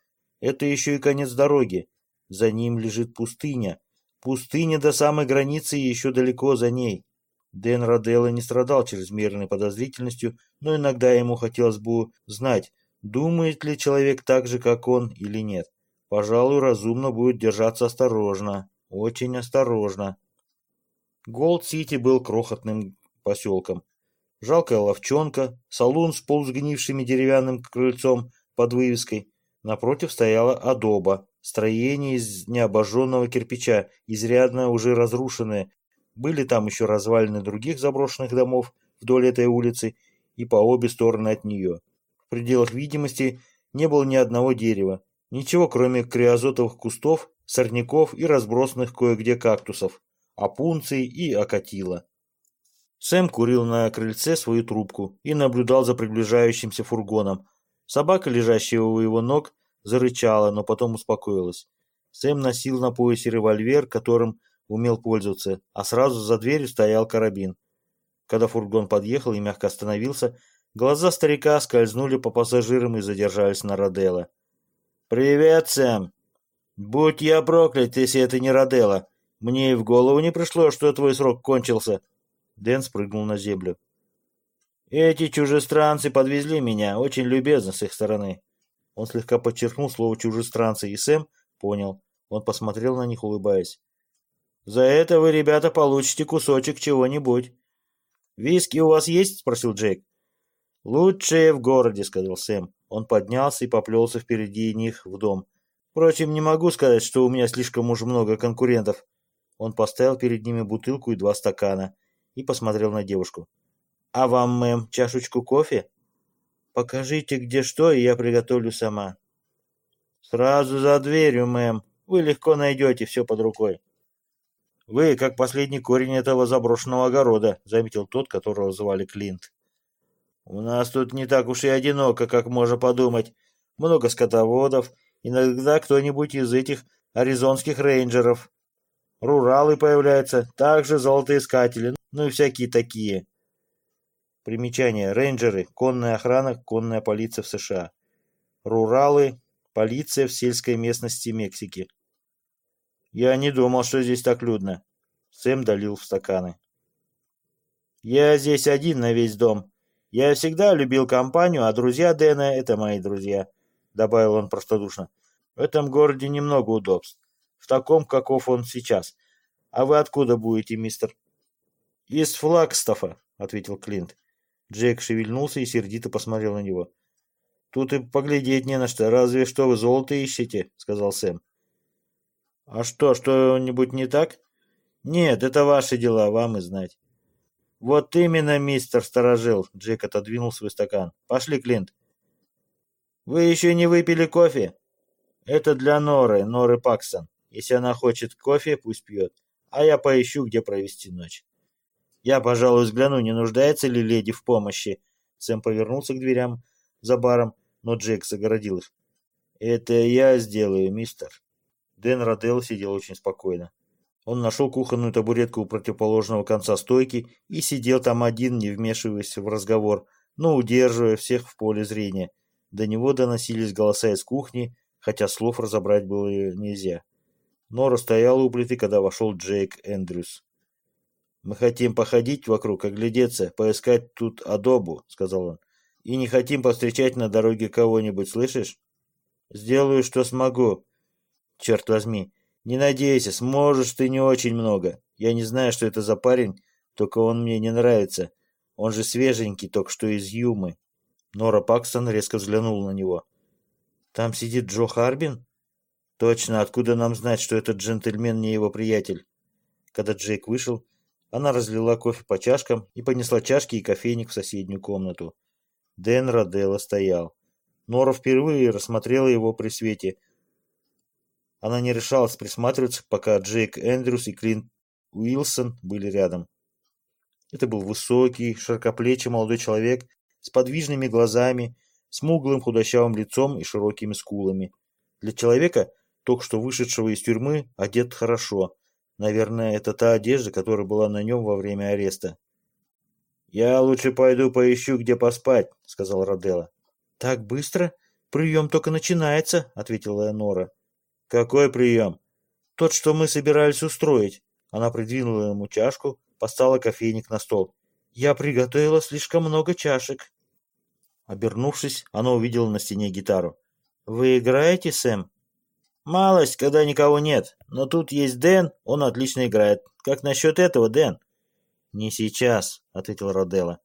Это еще и конец дороги. За ним лежит пустыня. Пустыня до самой границы и еще далеко за ней. Дэн Роделло не страдал чрезмерной подозрительностью, но иногда ему хотелось бы знать, думает ли человек так же, как он, или нет. Пожалуй, разумно будет держаться осторожно. Очень осторожно. Голд-Сити был крохотным поселком. Жалкая ловчонка, салун с полусгнившим деревянным крыльцом под вывеской. Напротив стояла адоба, строение из необожженного кирпича, изрядно уже разрушенное. Были там еще развалины других заброшенных домов вдоль этой улицы и по обе стороны от нее. В пределах видимости не было ни одного дерева. Ничего, кроме криозотовых кустов, сорняков и разбросанных кое-где кактусов, опунций и окатила. Сэм курил на крыльце свою трубку и наблюдал за приближающимся фургоном. Собака, лежащая у его ног, зарычала, но потом успокоилась. Сэм носил на поясе револьвер, которым умел пользоваться, а сразу за дверью стоял карабин. Когда фургон подъехал и мягко остановился, глаза старика скользнули по пассажирам и задержались на Роделло. «Привет, Сэм! Будь я проклят, если это не Роделло. Мне и в голову не пришло, что твой срок кончился». Дэн спрыгнул на землю. «Эти чужестранцы подвезли меня, очень любезно с их стороны». Он слегка подчеркнул слово «чужестранцы», и Сэм понял. Он посмотрел на них, улыбаясь. «За это вы, ребята, получите кусочек чего-нибудь». «Виски у вас есть?» — спросил Джейк. «Лучшее в городе», — сказал Сэм. Он поднялся и поплелся впереди них в дом. «Впрочем, не могу сказать, что у меня слишком уж много конкурентов». Он поставил перед ними бутылку и два стакана и посмотрел на девушку. «А вам, мэм, чашечку кофе?» «Покажите, где что, и я приготовлю сама». «Сразу за дверью, мэм. Вы легко найдете все под рукой». «Вы как последний корень этого заброшенного огорода», — заметил тот, которого звали Клинт. «У нас тут не так уж и одиноко, как можно подумать. Много скотоводов, иногда кто-нибудь из этих аризонских рейнджеров. Руралы появляются, также золотоискатели, ну и всякие такие. Примечание. Рейнджеры. Конная охрана, конная полиция в США. Руралы. Полиция в сельской местности Мексики. Я не думал, что здесь так людно. Сэм долил в стаканы. Я здесь один на весь дом. Я всегда любил компанию, а друзья Дэна — это мои друзья, добавил он простодушно. В этом городе немного удобств. В таком, каков он сейчас. А вы откуда будете, мистер? Из Флагстафа, ответил Клинт. Джек шевельнулся и сердито посмотрел на него. «Тут и поглядеть не на что. Разве что вы золото ищете», — сказал Сэм. «А что, что-нибудь не так?» «Нет, это ваши дела, вам и знать». «Вот именно, мистер Сторожил», — Джек отодвинул свой стакан. «Пошли, Клинт». «Вы еще не выпили кофе?» «Это для Норы, Норы Паксон. Если она хочет кофе, пусть пьет. А я поищу, где провести ночь». Я, пожалуй, взгляну, не нуждается ли леди в помощи. Сэм повернулся к дверям за баром, но Джек загородил их. Это я сделаю, мистер. Дэн Роделл сидел очень спокойно. Он нашел кухонную табуретку у противоположного конца стойки и сидел там один, не вмешиваясь в разговор, но удерживая всех в поле зрения. До него доносились голоса из кухни, хотя слов разобрать было нельзя. Нора стояла у плиты, когда вошел Джейк Эндрюс. «Мы хотим походить вокруг, оглядеться, поискать тут адобу», — сказал он. «И не хотим повстречать на дороге кого-нибудь, слышишь? Сделаю, что смогу. Черт возьми, не надейся, сможешь ты не очень много. Я не знаю, что это за парень, только он мне не нравится. Он же свеженький, только что из Юмы». Нора Пакстон резко взглянула на него. «Там сидит Джо Харбин?» «Точно, откуда нам знать, что этот джентльмен не его приятель?» Когда Джейк вышел, она разлила кофе по чашкам и понесла чашки и кофейник в соседнюю комнату. Дэн Роделло стоял. Нора впервые рассмотрела его при свете. Она не решалась присматриваться, пока Джейк Эндрюс и Клинт Уилсон были рядом. Это был высокий, широкоплечий молодой человек с подвижными глазами, смуглым худощавым лицом и широкими скулами. Для человека, только что вышедшего из тюрьмы, одет хорошо. Наверное, это та одежда, которая была на нем во время ареста. «Я лучше пойду поищу, где поспать», — сказал Роделло. «Так быстро? Прием только начинается», — ответила Нора. «Какой прием?» «Тот, что мы собирались устроить». Она придвинула ему чашку, поставила кофейник на стол. «Я приготовила слишком много чашек». Обернувшись, она увидела на стене гитару. «Вы играете, Сэм?» Малость, когда никого нет. Но тут есть Дэн, он отлично играет. Как насчет этого, Дэн? Не сейчас, ответил Роделло.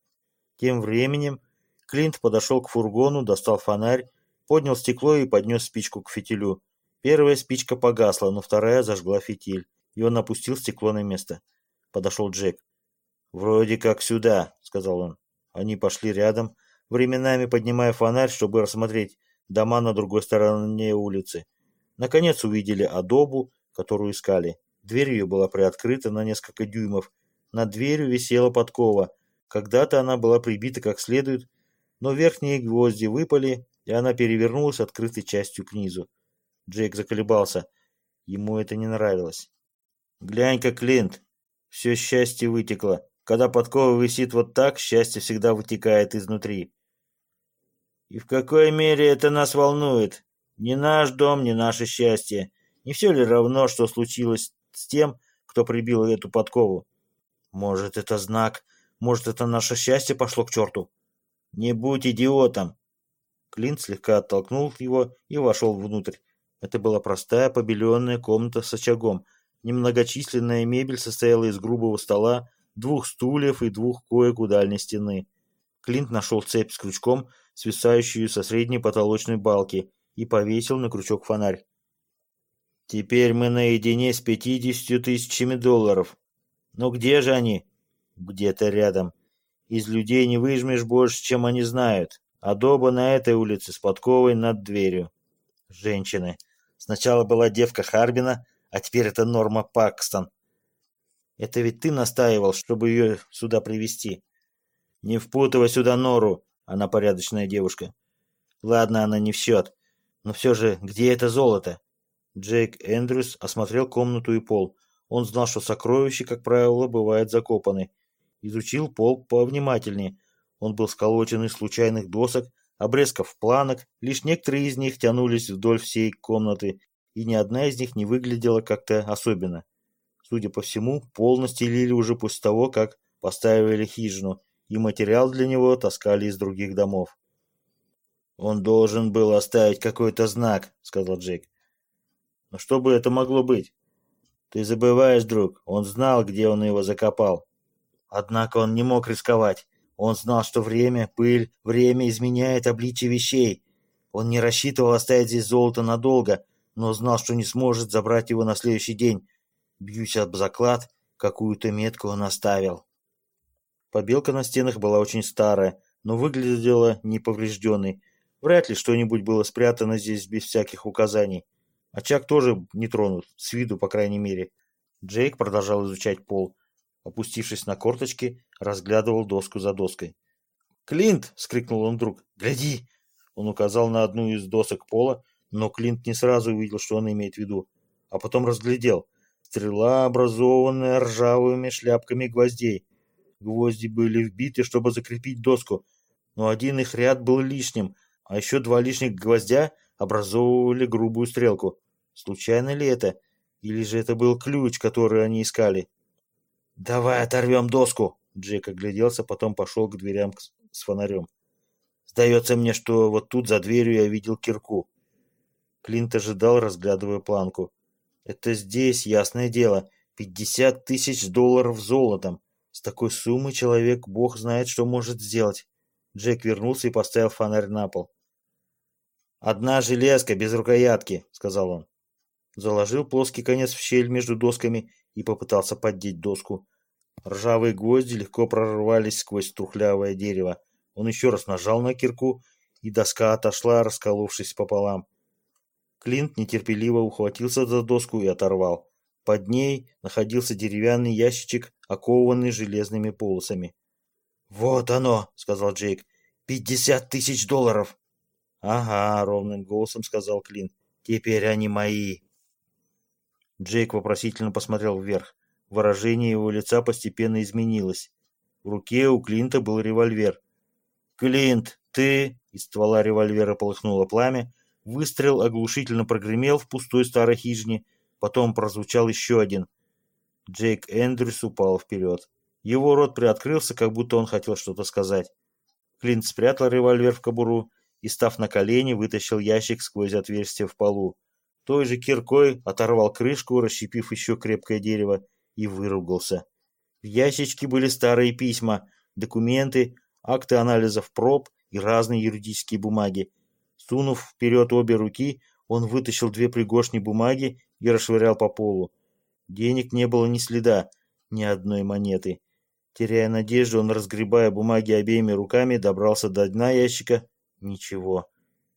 Тем временем Клинт подошел к фургону, достал фонарь, поднял стекло и поднес спичку к фитилю. Первая спичка погасла, но вторая зажгла фитиль, и он опустил стекло на место. Подошел Джек. «Вроде как сюда», — сказал он. Они пошли рядом, временами поднимая фонарь, чтобы рассмотреть, дома на другой стороне улицы. Наконец увидели адобу, которую искали. Дверь ее была приоткрыта на несколько дюймов. Над дверью висела подкова. Когда-то она была прибита как следует, но верхние гвозди выпали, и она перевернулась открытой частью к низу. Джейк заколебался. Ему это не нравилось. «Глянь-ка, Клинт, все счастье вытекло. Когда подкова висит вот так, счастье всегда вытекает изнутри». «И в какой мере это нас волнует? Ни наш дом, ни наше счастье. Не все ли равно, что случилось с тем, кто прибил эту подкову? Может, это знак, может, это наше счастье пошло к черту? Не будь идиотом!» Клинт слегка оттолкнул его и вошел внутрь. Это была простая побеленная комната с очагом. Немногочисленная мебель состояла из грубого стола, двух стульев и двух коек у дальней стены. Клинт нашел цепь с крючком, свисающую со средней потолочной балки, и повесил на крючок фонарь. «Теперь мы наедине с пятьдесятью тысячами долларов. Но где же они?» «Где-то рядом. Из людей не выжмешь больше, чем они знают. Адоба на этой улице с подковой над дверью. Женщины. Сначала была девка Харбина, а теперь это Норма Пакстон. Это ведь ты настаивал, чтобы ее сюда привести. Не впутывай сюда Нору, она порядочная девушка. Ладно, она не в счет. Но все же, где это золото? Джейк Эндрюс осмотрел комнату и пол. Он знал, что сокровища, как правило, бывают закопаны. Изучил пол повнимательнее. Он был сколочен из случайных досок, обрезков планок, лишь некоторые из них тянулись вдоль всей комнаты, и ни одна из них не выглядела как-то особенно. Судя по всему, пол настелили уже после того, как поставили хижину, и материал для него таскали из других домов. «Он должен был оставить какой-то знак», — сказал Джейк. «Но что бы это могло быть?» «Ты забываешь, друг, он знал, где он его закопал. Однако он не мог рисковать. Он знал, что время, пыль, время изменяет обличие вещей. Он не рассчитывал оставить здесь золото надолго, но знал, что не сможет забрать его на следующий день. Бьюсь об заклад, какую-то метку он оставил. Побелка на стенах была очень старая, но выглядела неповрежденной. Вряд ли что-нибудь было спрятано здесь без всяких указаний. Очаг тоже не тронут, с виду, по крайней мере. Джейк продолжал изучать пол опустившись на корточки, разглядывал доску за доской. «Клинт!» — скрикнул он вдруг. «Гляди!» Он указал на одну из досок пола, но Клинт не сразу увидел, что он имеет в виду, а потом разглядел. Стрела, образованная ржавыми шляпками гвоздей. Гвозди были вбиты, чтобы закрепить доску, но один их ряд был лишним, а еще два лишних гвоздя образовывали грубую стрелку. Случайно ли это? Или же это был ключ, который они искали? «Давай оторвем доску!» Джек огляделся, потом пошел к дверям с фонарем. «Сдается мне, что вот тут за дверью я видел кирку». Клинт ожидал, разглядывая планку. «Это здесь, ясное дело, пятьдесят тысяч долларов золотом. С такой суммой человек, бог знает, что может сделать». Джек вернулся и поставил фонарь на пол. «Одна железка, без рукоятки», — сказал он. Заложил плоский конец в щель между досками и попытался поддеть доску. Ржавые гвозди легко прорвались сквозь трухлявое дерево. Он еще раз нажал на кирку, и доска отошла, расколовшись пополам. Клинт нетерпеливо ухватился за доску и оторвал. Под ней находился деревянный ящичек, окованный железными полосами. «Вот оно!» — сказал Джейк. «Пятьдесят тысяч долларов!» «Ага», — ровным голосом сказал Клинт. «Теперь они мои!» Джейк вопросительно посмотрел вверх. Выражение его лица постепенно изменилось. В руке у Клинта был револьвер. «Клинт, ты...» Из ствола револьвера полыхнуло пламя. Выстрел оглушительно прогремел в пустой старой хижине. Потом прозвучал еще один. Джейк Эндрюс упал вперед. Его рот приоткрылся, как будто он хотел что-то сказать. Клинт спрятал револьвер в кобуру и, став на колени, вытащил ящик сквозь отверстие в полу. Той же киркой оторвал крышку, расщепив еще крепкое дерево, и выругался. В ящичке были старые письма, документы, акты анализов проб и разные юридические бумаги. Сунув вперед обе руки, он вытащил две пригоршни бумаги и расшвырял по полу. Денег не было ни следа, ни одной монеты. Теряя надежду, он, разгребая бумаги обеими руками, добрался до дна ящика. Ничего.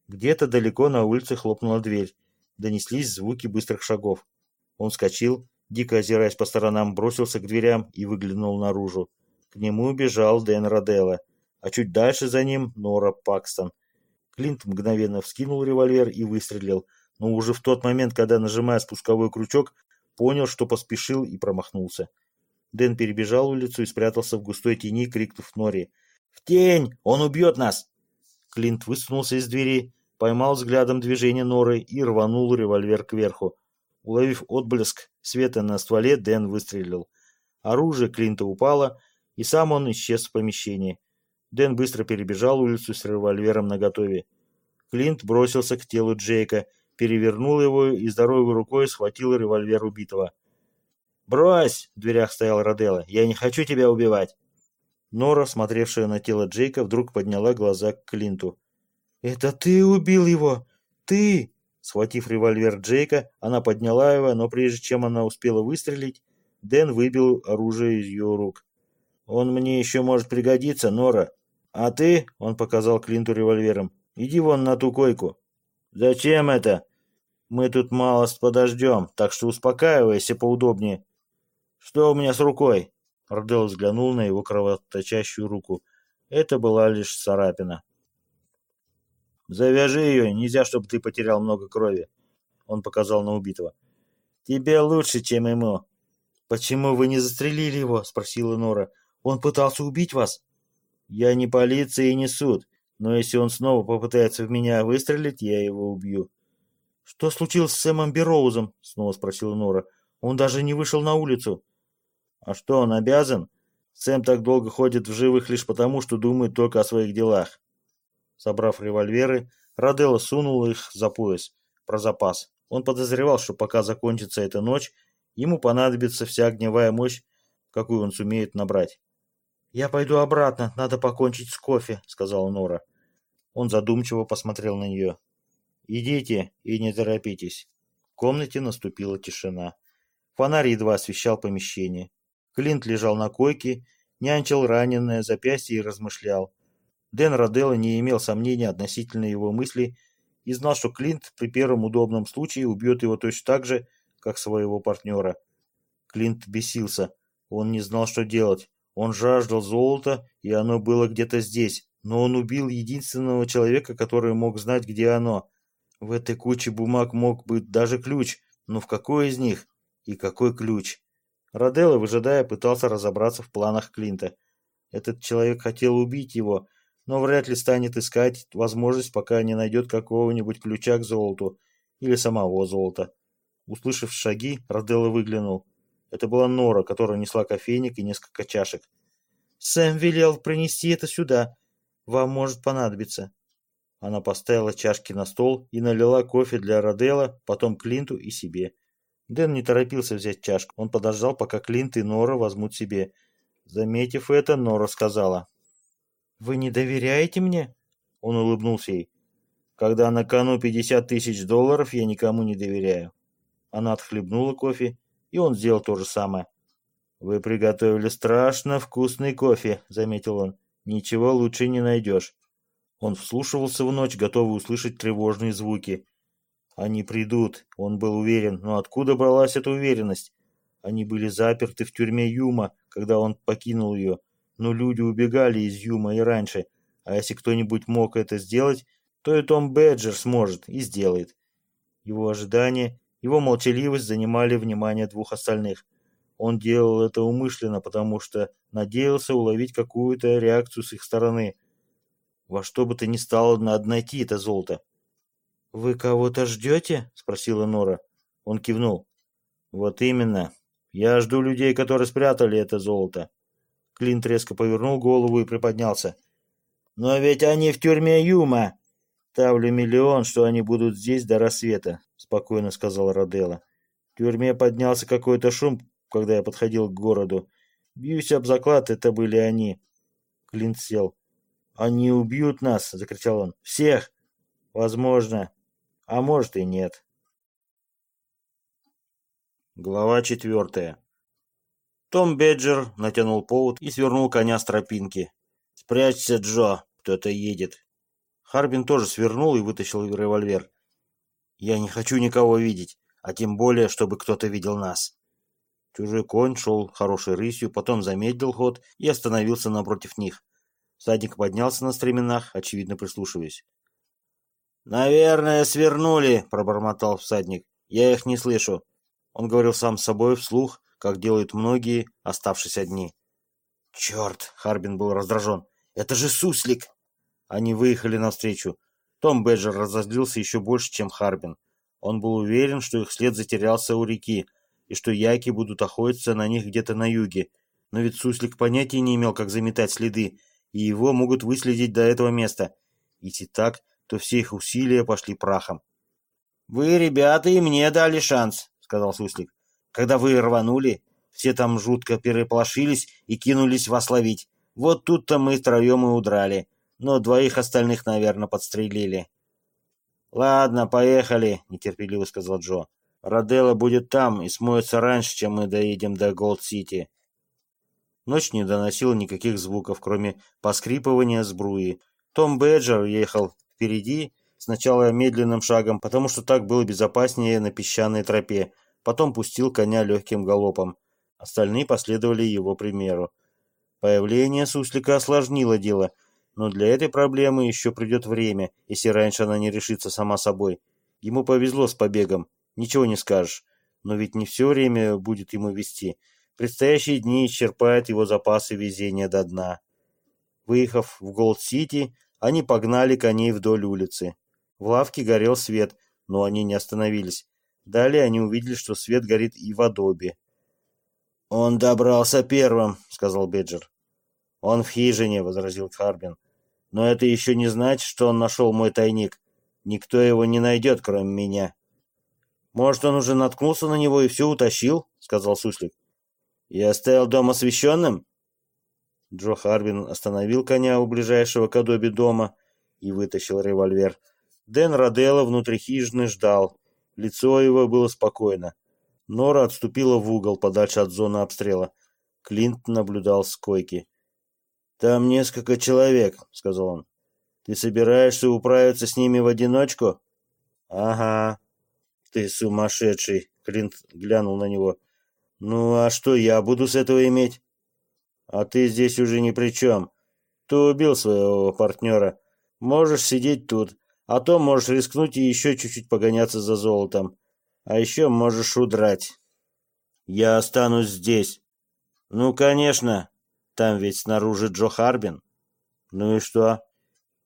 Где-то далеко на улице хлопнула дверь. Донеслись звуки быстрых шагов. Он вскочил, дико озираясь по сторонам, бросился к дверям и выглянул наружу. К нему бежал Дэн Роделло, а чуть дальше за ним Нора Пакстон. Клинт мгновенно вскинул револьвер и выстрелил, но уже в тот момент, когда, нажимая спусковой крючок, понял, что поспешил и промахнулся. Дэн перебежал улицу и спрятался в густой тени, крикнув Нори. «В тень! Он убьет нас!» Клинт высунулся из двери, поймал взглядом движение Норы и рванул револьвер кверху. Уловив отблеск света на стволе, Дэн выстрелил. Оружие Клинта упало, и сам он исчез в помещении. Дэн быстро перебежал улицу с револьвером наготове. Клинт бросился к телу Джейка, перевернул его и здоровой рукой схватил револьвер убитого. «Брось!» — в дверях стоял Роделло. «Я не хочу тебя убивать!» Нора, смотревшая на тело Джейка, вдруг подняла глаза к Клинту. «Это ты убил его? Ты?» Схватив револьвер Джейка, она подняла его, но прежде чем она успела выстрелить, Дэн выбил оружие из ее рук. «Он мне еще может пригодиться, Нора. А ты, — он показал Клинту револьвером, — иди вон на ту койку». «Зачем это?» «Мы тут малость подождем, так что успокаивайся поудобнее». «Что у меня с рукой?» Ордел взглянул на его кровоточащую руку. Это была лишь царапина. «Завяжи ее, нельзя, чтобы ты потерял много крови», — он показал на убитого. «Тебе лучше, чем ему». «Почему вы не застрелили его?» — спросила Нора. «Он пытался убить вас?» «Я не полиция и не суд, но если он снова попытается в меня выстрелить, я его убью». «Что случилось с Сэмом Бероузом?» — снова спросила Нора. «Он даже не вышел на улицу». А что, он обязан? Сэм так долго ходит в живых лишь потому, что думает только о своих делах. Собрав револьверы, Роделло сунул их за пояс, про запас. Он подозревал, что пока закончится эта ночь, ему понадобится вся огневая мощь, какую он сумеет набрать. «Я пойду обратно, надо покончить с кофе», — сказала Нора. Он задумчиво посмотрел на нее. «Идите и не торопитесь». В комнате наступила тишина. Фонарь едва освещал помещение. Клинт лежал на койке, нянчил раненое запястье и размышлял. Дэн Роделло не имел сомнений относительно его мыслей и знал, что Клинт при первом удобном случае убьет его точно так же, как своего партнера. Клинт бесился. Он не знал, что делать. Он жаждал золота, и оно было где-то здесь. Но он убил единственного человека, который мог знать, где оно. В этой куче бумаг мог быть даже ключ, но в какой из них? И какой ключ? Роделло, выжидая, пытался разобраться в планах Клинта. Этот человек хотел убить его, но вряд ли станет искать возможность, пока не найдет какого-нибудь ключа к золоту или самого золота. Услышав шаги, Роделло выглянул. Это была Нора, которая несла кофейник и несколько чашек. «Сэм велел принести это сюда. Вам может понадобиться». Она поставила чашки на стол и налила кофе для Роделла, потом Клинту и себе. Дэн не торопился взять чашку. Он подождал, пока Клинт и Нора возьмут себе. Заметив это, Нора сказала. «Вы не доверяете мне?» Он улыбнулся ей. «Когда на кону 50 тысяч долларов, я никому не доверяю». Она отхлебнула кофе, и он сделал то же самое. «Вы приготовили страшно вкусный кофе», — заметил он. «Ничего лучше не найдешь». Он вслушивался в ночь, готовый услышать тревожные звуки. Они придут, он был уверен, но откуда бралась эта уверенность? Они были заперты в тюрьме Юма, когда он покинул ее, но люди убегали из Юма и раньше, а если кто-нибудь мог это сделать, то и Том Бэджер сможет и сделает. Его ожидания, его молчаливость занимали внимание двух остальных. Он делал это умышленно, потому что надеялся уловить какую-то реакцию с их стороны. Во что бы то ни стало, надо найти это золото. «Вы кого-то ждете?» — спросила Нора. Он кивнул. «Вот именно. Я жду людей, которые спрятали это золото». Клинт резко повернул голову и приподнялся. «Но ведь они в тюрьме Юма!» «Ставлю миллион, что они будут здесь до рассвета», — спокойно сказал Роделла. В тюрьме поднялся какой-то шум, когда я подходил к городу. Бьюсь об заклад, это были они. Клинт сел. «Они убьют нас!» — закричал он. «Всех!» «Возможно а может и нет. Глава четвертая. Том Беджер натянул повод и свернул коня с тропинки. «Спрячься, Джо, кто-то едет». Харбин тоже свернул и вытащил револьвер. «Я не хочу никого видеть, а тем более, чтобы кто-то видел нас». Чужой конь шел хорошей рысью, потом замедлил ход и остановился напротив них. Всадник поднялся на стременах, очевидно прислушиваясь. «Наверное, свернули», — пробормотал всадник. «Я их не слышу». Он говорил сам с собой вслух, как делают многие, оставшись одни. «Черт!» — Харбин был раздражен. «Это же суслик!» Они выехали навстречу. Том Бэджер разозлился еще больше, чем Харбин. Он был уверен, что их след затерялся у реки, и что яки будут охотиться на них где-то на юге. Но ведь суслик понятия не имел, как заметать следы, и его могут выследить до этого места. Если так, то все их усилия пошли прахом. «Вы, ребята, и мне дали шанс», — сказал суслик. «Когда вы рванули, все там жутко переполошились и кинулись вас ловить. Вот тут-то мы втроем и удрали. Но двоих остальных, наверное, подстрелили». «Ладно, поехали», — нетерпеливо сказал Джо. «Роделла будет там и смоется раньше, чем мы доедем до Голд-Сити». Ночь не доносила никаких звуков, кроме поскрипывания сбруи. Том Бэджер ехал впереди, сначала медленным шагом, потому что так было безопаснее на песчаной тропе, потом пустил коня легким галопом. Остальные последовали его примеру. Появление суслика осложнило дело, но для этой проблемы еще придет время, если раньше она не решится сама собой. Ему повезло с побегом, ничего не скажешь, но ведь не все время будет ему везти. Предстоящие дни исчерпают его запасы везения до дна. Выехав в Голд-Сити, они погнали коней вдоль улицы. В лавке горел свет, но они не остановились. Далее они увидели, что свет горит и в адобе. «Он добрался первым», — сказал Беджер. «Он в хижине», — возразил Харбин. «Но это еще не значит, что он нашел мой тайник. Никто его не найдет, кроме меня». «Может, он уже наткнулся на него и все утащил?» — сказал Суслик. «И оставил дом освещенным?» Джо Харвин остановил коня у ближайшего к адобе дома и вытащил револьвер. Дэн Роделло внутри хижины ждал. Лицо его было спокойно. Нора отступила в угол, подальше от зоны обстрела. Клинт наблюдал с койки. «Там несколько человек», — сказал он. «Ты собираешься управиться с ними в одиночку?» «Ага». «Ты сумасшедший», — Клинт глянул на него. «Ну, а что я буду с этого иметь?» «А ты здесь уже ни при чем. Ты убил своего партнера. Можешь сидеть тут, а то можешь рискнуть и еще чуть-чуть погоняться за золотом. А еще можешь удрать. Я останусь здесь. Ну, конечно. Там ведь снаружи Джо Харбин. Ну и что?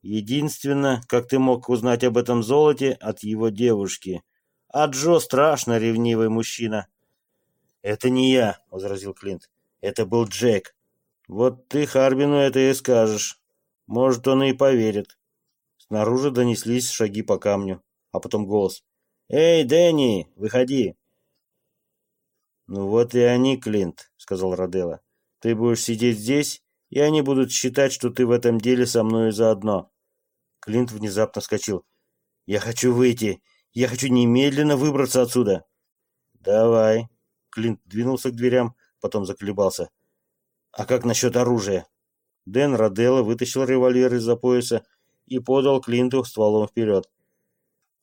Единственное, как ты мог узнать об этом золоте от его девушки. А Джо страшно ревнивый мужчина. «Это не я», — возразил Клинт. «Это был Джек». «Вот ты Харбину это и скажешь. Может, он и поверит». Снаружи донеслись шаги по камню, а потом голос. «Эй, Дэнни, выходи!» «Ну вот и они, Клинт», — сказал Роделло. «Ты будешь сидеть здесь, и они будут считать, что ты в этом деле со мной заодно». Клинт внезапно вскочил. «Я хочу выйти. Я хочу немедленно выбраться отсюда». «Давай», Клинт двинулся к дверям, потом заколебался. «А как насчет оружия?» Дэн Роделло вытащил револьвер из-за пояса и подал Клинту стволом вперед.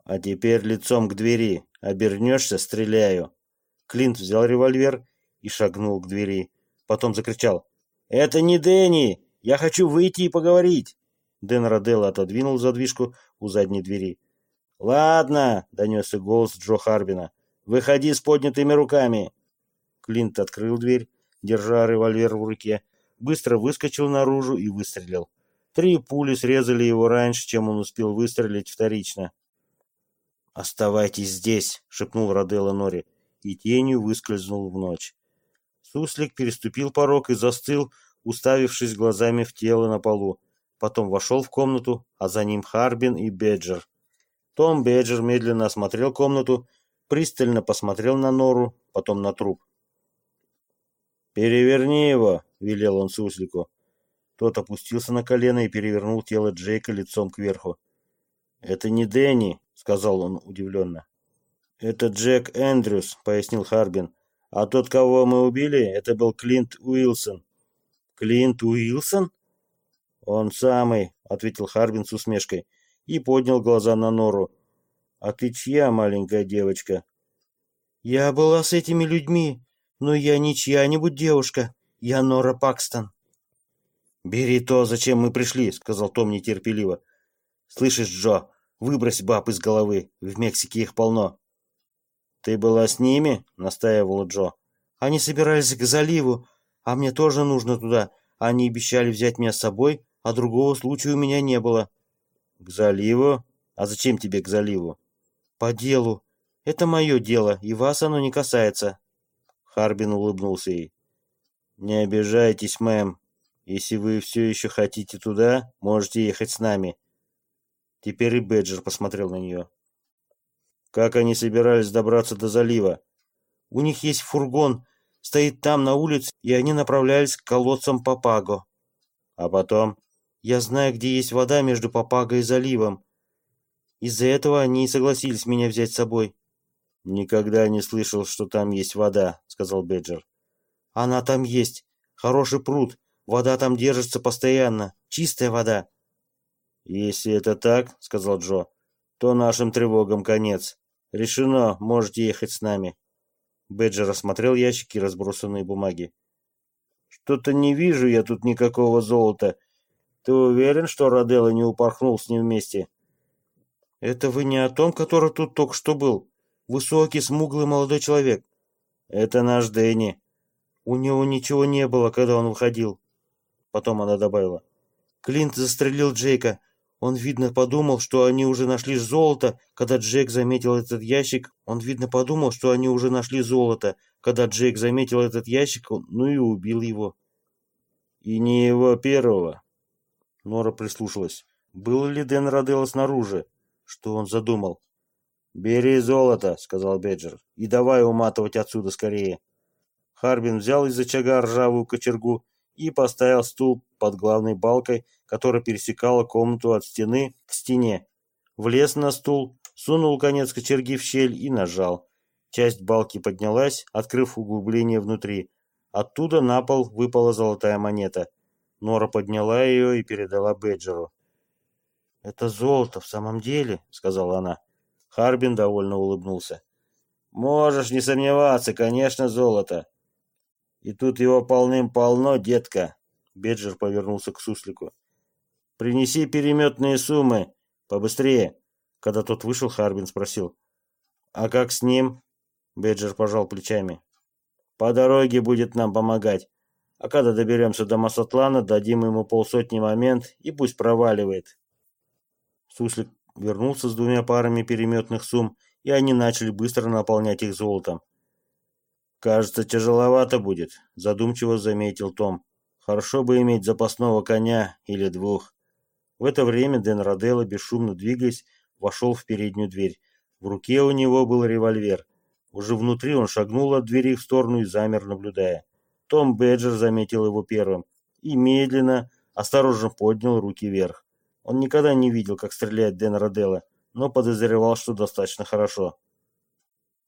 «А теперь лицом к двери. Обернешься, стреляю». Клинт взял револьвер и шагнул к двери. Потом закричал. «Это не Дэнни! Я хочу выйти и поговорить!» Дэн Роделло отодвинул задвижку у задней двери. «Ладно», — донесся голос Джо Харбина. «Выходи с поднятыми руками!» Клинт открыл дверь, держа револьвер в руке, быстро выскочил наружу и выстрелил. Три пули срезали его раньше, чем он успел выстрелить вторично. «Оставайтесь здесь», — шепнул Роделло Нори, и тенью выскользнул в ночь. Суслик переступил порог и застыл, уставившись глазами в тело на полу. Потом вошел в комнату, а за ним Харбин и Беджер. Том Беджер медленно осмотрел комнату, пристально посмотрел на Нору, потом на труп. «Переверни его!» — велел он суслику. Тот опустился на колено и перевернул тело Джейка лицом кверху. «Это не Дэнни», — сказал он удивленно. «Это Джек Эндрюс», — пояснил Харбин. «А тот, кого мы убили, это был Клинт Уилсон». «Клинт Уилсон?» «Он самый», — ответил Харбин с усмешкой. и поднял глаза на Нору. «А ты чья маленькая девочка?» «Я была с этими людьми, но я не чья-нибудь девушка. Я Нора Пакстон». «Бери то, зачем мы пришли», — сказал Том нетерпеливо. «Слышишь, Джо, выбрось баб из головы. В Мексике их полно». «Ты была с ними?» — настаивала Джо. «Они собирались к заливу, а мне тоже нужно туда. Они обещали взять меня с собой, а другого случая у меня не было». «К заливу? А зачем тебе к заливу?» «По делу. Это мое дело, и вас оно не касается». Харбин улыбнулся ей. «Не обижайтесь, мэм. Если вы все еще хотите туда, можете ехать с нами. Теперь и Беджер посмотрел на нее. Как они собирались добраться до залива? У них есть фургон, стоит там на улице, и они направлялись к колодцам Папаго. А потом? Я знаю, где есть вода между Папаго и заливом. Из-за этого они и согласились меня взять с собой. Никогда не слышал, что там есть вода, сказал Беджер. Она там есть. Хороший пруд. Вода там держится постоянно. Чистая вода. Если это так, сказал Джо, то нашим тревогам конец. Решено, можете ехать с нами. Беджер осмотрел ящики и разбросанные бумаги. Что-то не вижу я тут никакого золота. Ты уверен, что Роделло не упорхнул с ним вместе? Это вы не о том, который тут только что был? Высокий, смуглый молодой человек. Это наш Дэнни. У него ничего не было, когда он выходил. Потом она добавила. Клинт застрелил Джейка. Он, видно, подумал, что они уже нашли золото, когда Джейк заметил этот ящик. Он, видно, подумал, что они уже нашли золото, когда Джейк заметил этот ящик, ну и убил его. И не его первого. Нора прислушалась. Был ли Дэн Роделло снаружи? Что он задумал? «Бери золото», — сказал Беджер, — «и давай уматывать отсюда скорее». Харбин взял из очага ржавую кочергу и поставил стул под главной балкой, которая пересекала комнату от стены к стене. Влез на стул, сунул конец кочерги в щель и нажал. Часть балки поднялась, открыв углубление внутри. Оттуда на пол выпала золотая монета. Нора подняла ее и передала Беджеру. «Это золото в самом деле», — сказала она. Харбин довольно улыбнулся. «Можешь не сомневаться, конечно, золото. И тут его полным-полно, детка. Беджер повернулся к суслику. Принеси переметные суммы. Побыстрее. Когда тот вышел, Харбин спросил. А как с ним? Беджер пожал плечами. По дороге будет нам помогать. А когда доберемся до Масатлана, дадим ему полсотни момент и пусть проваливает. Суслик вернулся с двумя парами переметных сумм, и они начали быстро наполнять их золотом. «Кажется, тяжеловато будет», — задумчиво заметил Том. «Хорошо бы иметь запасного коня или двух». В это время Дэн Роделло, бесшумно двигаясь, вошел в переднюю дверь. В руке у него был револьвер. Уже внутри он шагнул от двери в сторону и замер, наблюдая. Том Беджер заметил его первым и медленно, осторожно поднял руки вверх. Он никогда не видел, как стреляет Дэн Роделло, но подозревал, что достаточно хорошо.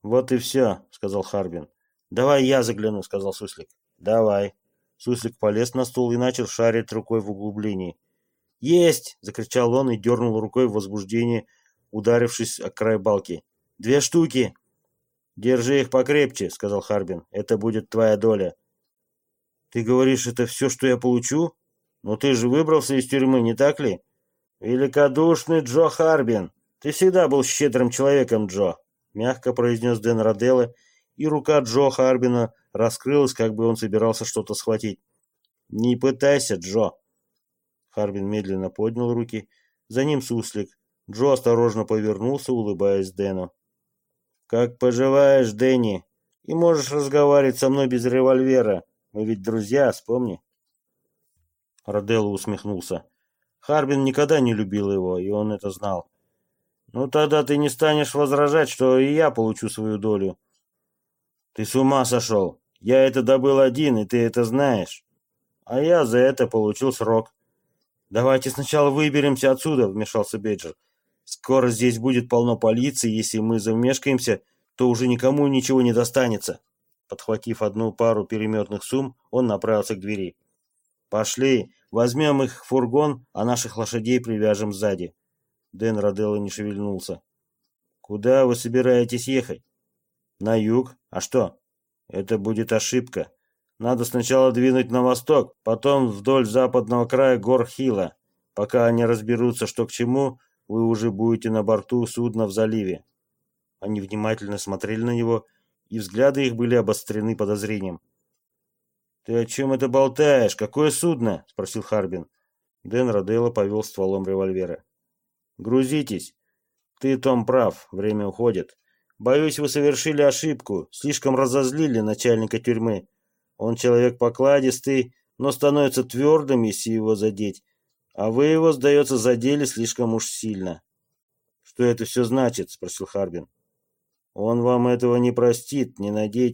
«Вот и все», — сказал Харбин. «Давай я загляну», — сказал Суслик. «Давай». Суслик полез на стул и начал шарить рукой в углублении. «Есть!» — закричал он и дернул рукой в возбуждении, ударившись о край балки. «Две штуки!» «Держи их покрепче», — сказал Харбин. «Это будет твоя доля». «Ты говоришь, это все, что я получу? Но ты же выбрался из тюрьмы, не так ли?» «Великодушный Джо Харбин! Ты всегда был щедрым человеком, Джо!» — мягко произнес Дэн Роделло и рука Джо Харбина раскрылась, как бы он собирался что-то схватить. «Не пытайся, Джо!» Харбин медленно поднял руки. За ним суслик. Джо осторожно повернулся, улыбаясь Дэну. «Как поживаешь, Дэнни? И можешь разговаривать со мной без револьвера. Мы ведь друзья, вспомни». Роделло усмехнулся. Харбин никогда не любил его, и он это знал. «Ну тогда ты не станешь возражать, что и я получу свою долю. Ты с ума сошел. Я это добыл один, и ты это знаешь. А я за это получил срок. Давайте сначала выберемся отсюда, вмешался Беджер. Скоро здесь будет полно полиции, если мы замешкаемся, то уже никому ничего не достанется. Подхватив одну пару переметных сумм, он направился к двери. «Пошли, возьмем их в фургон, а наших лошадей привяжем сзади». Дэн Роделло не шевельнулся. «Куда вы собираетесь ехать?» «На юг. А что?» «Это будет ошибка. Надо сначала двинуть на восток, потом вдоль западного края гор Хила. Пока они разберутся, что к чему, вы уже будете на борту судна в заливе». Они внимательно смотрели на него, и взгляды их были обострены подозрением. «Ты о чем это болтаешь? Какое судно?» — спросил Харбин. Дэн Роделло повел стволом револьвера. «Грузитесь. Ты, Том, прав. Время уходит. Боюсь, вы совершили ошибку. Слишком разозлили начальника тюрьмы. Он человек покладистый, но становится твердым, если его задеть. А вы его, сдается, задели слишком уж сильно». «Что это все значит?» — спросил Харбин. «Он вам этого не простит, не надейтесь.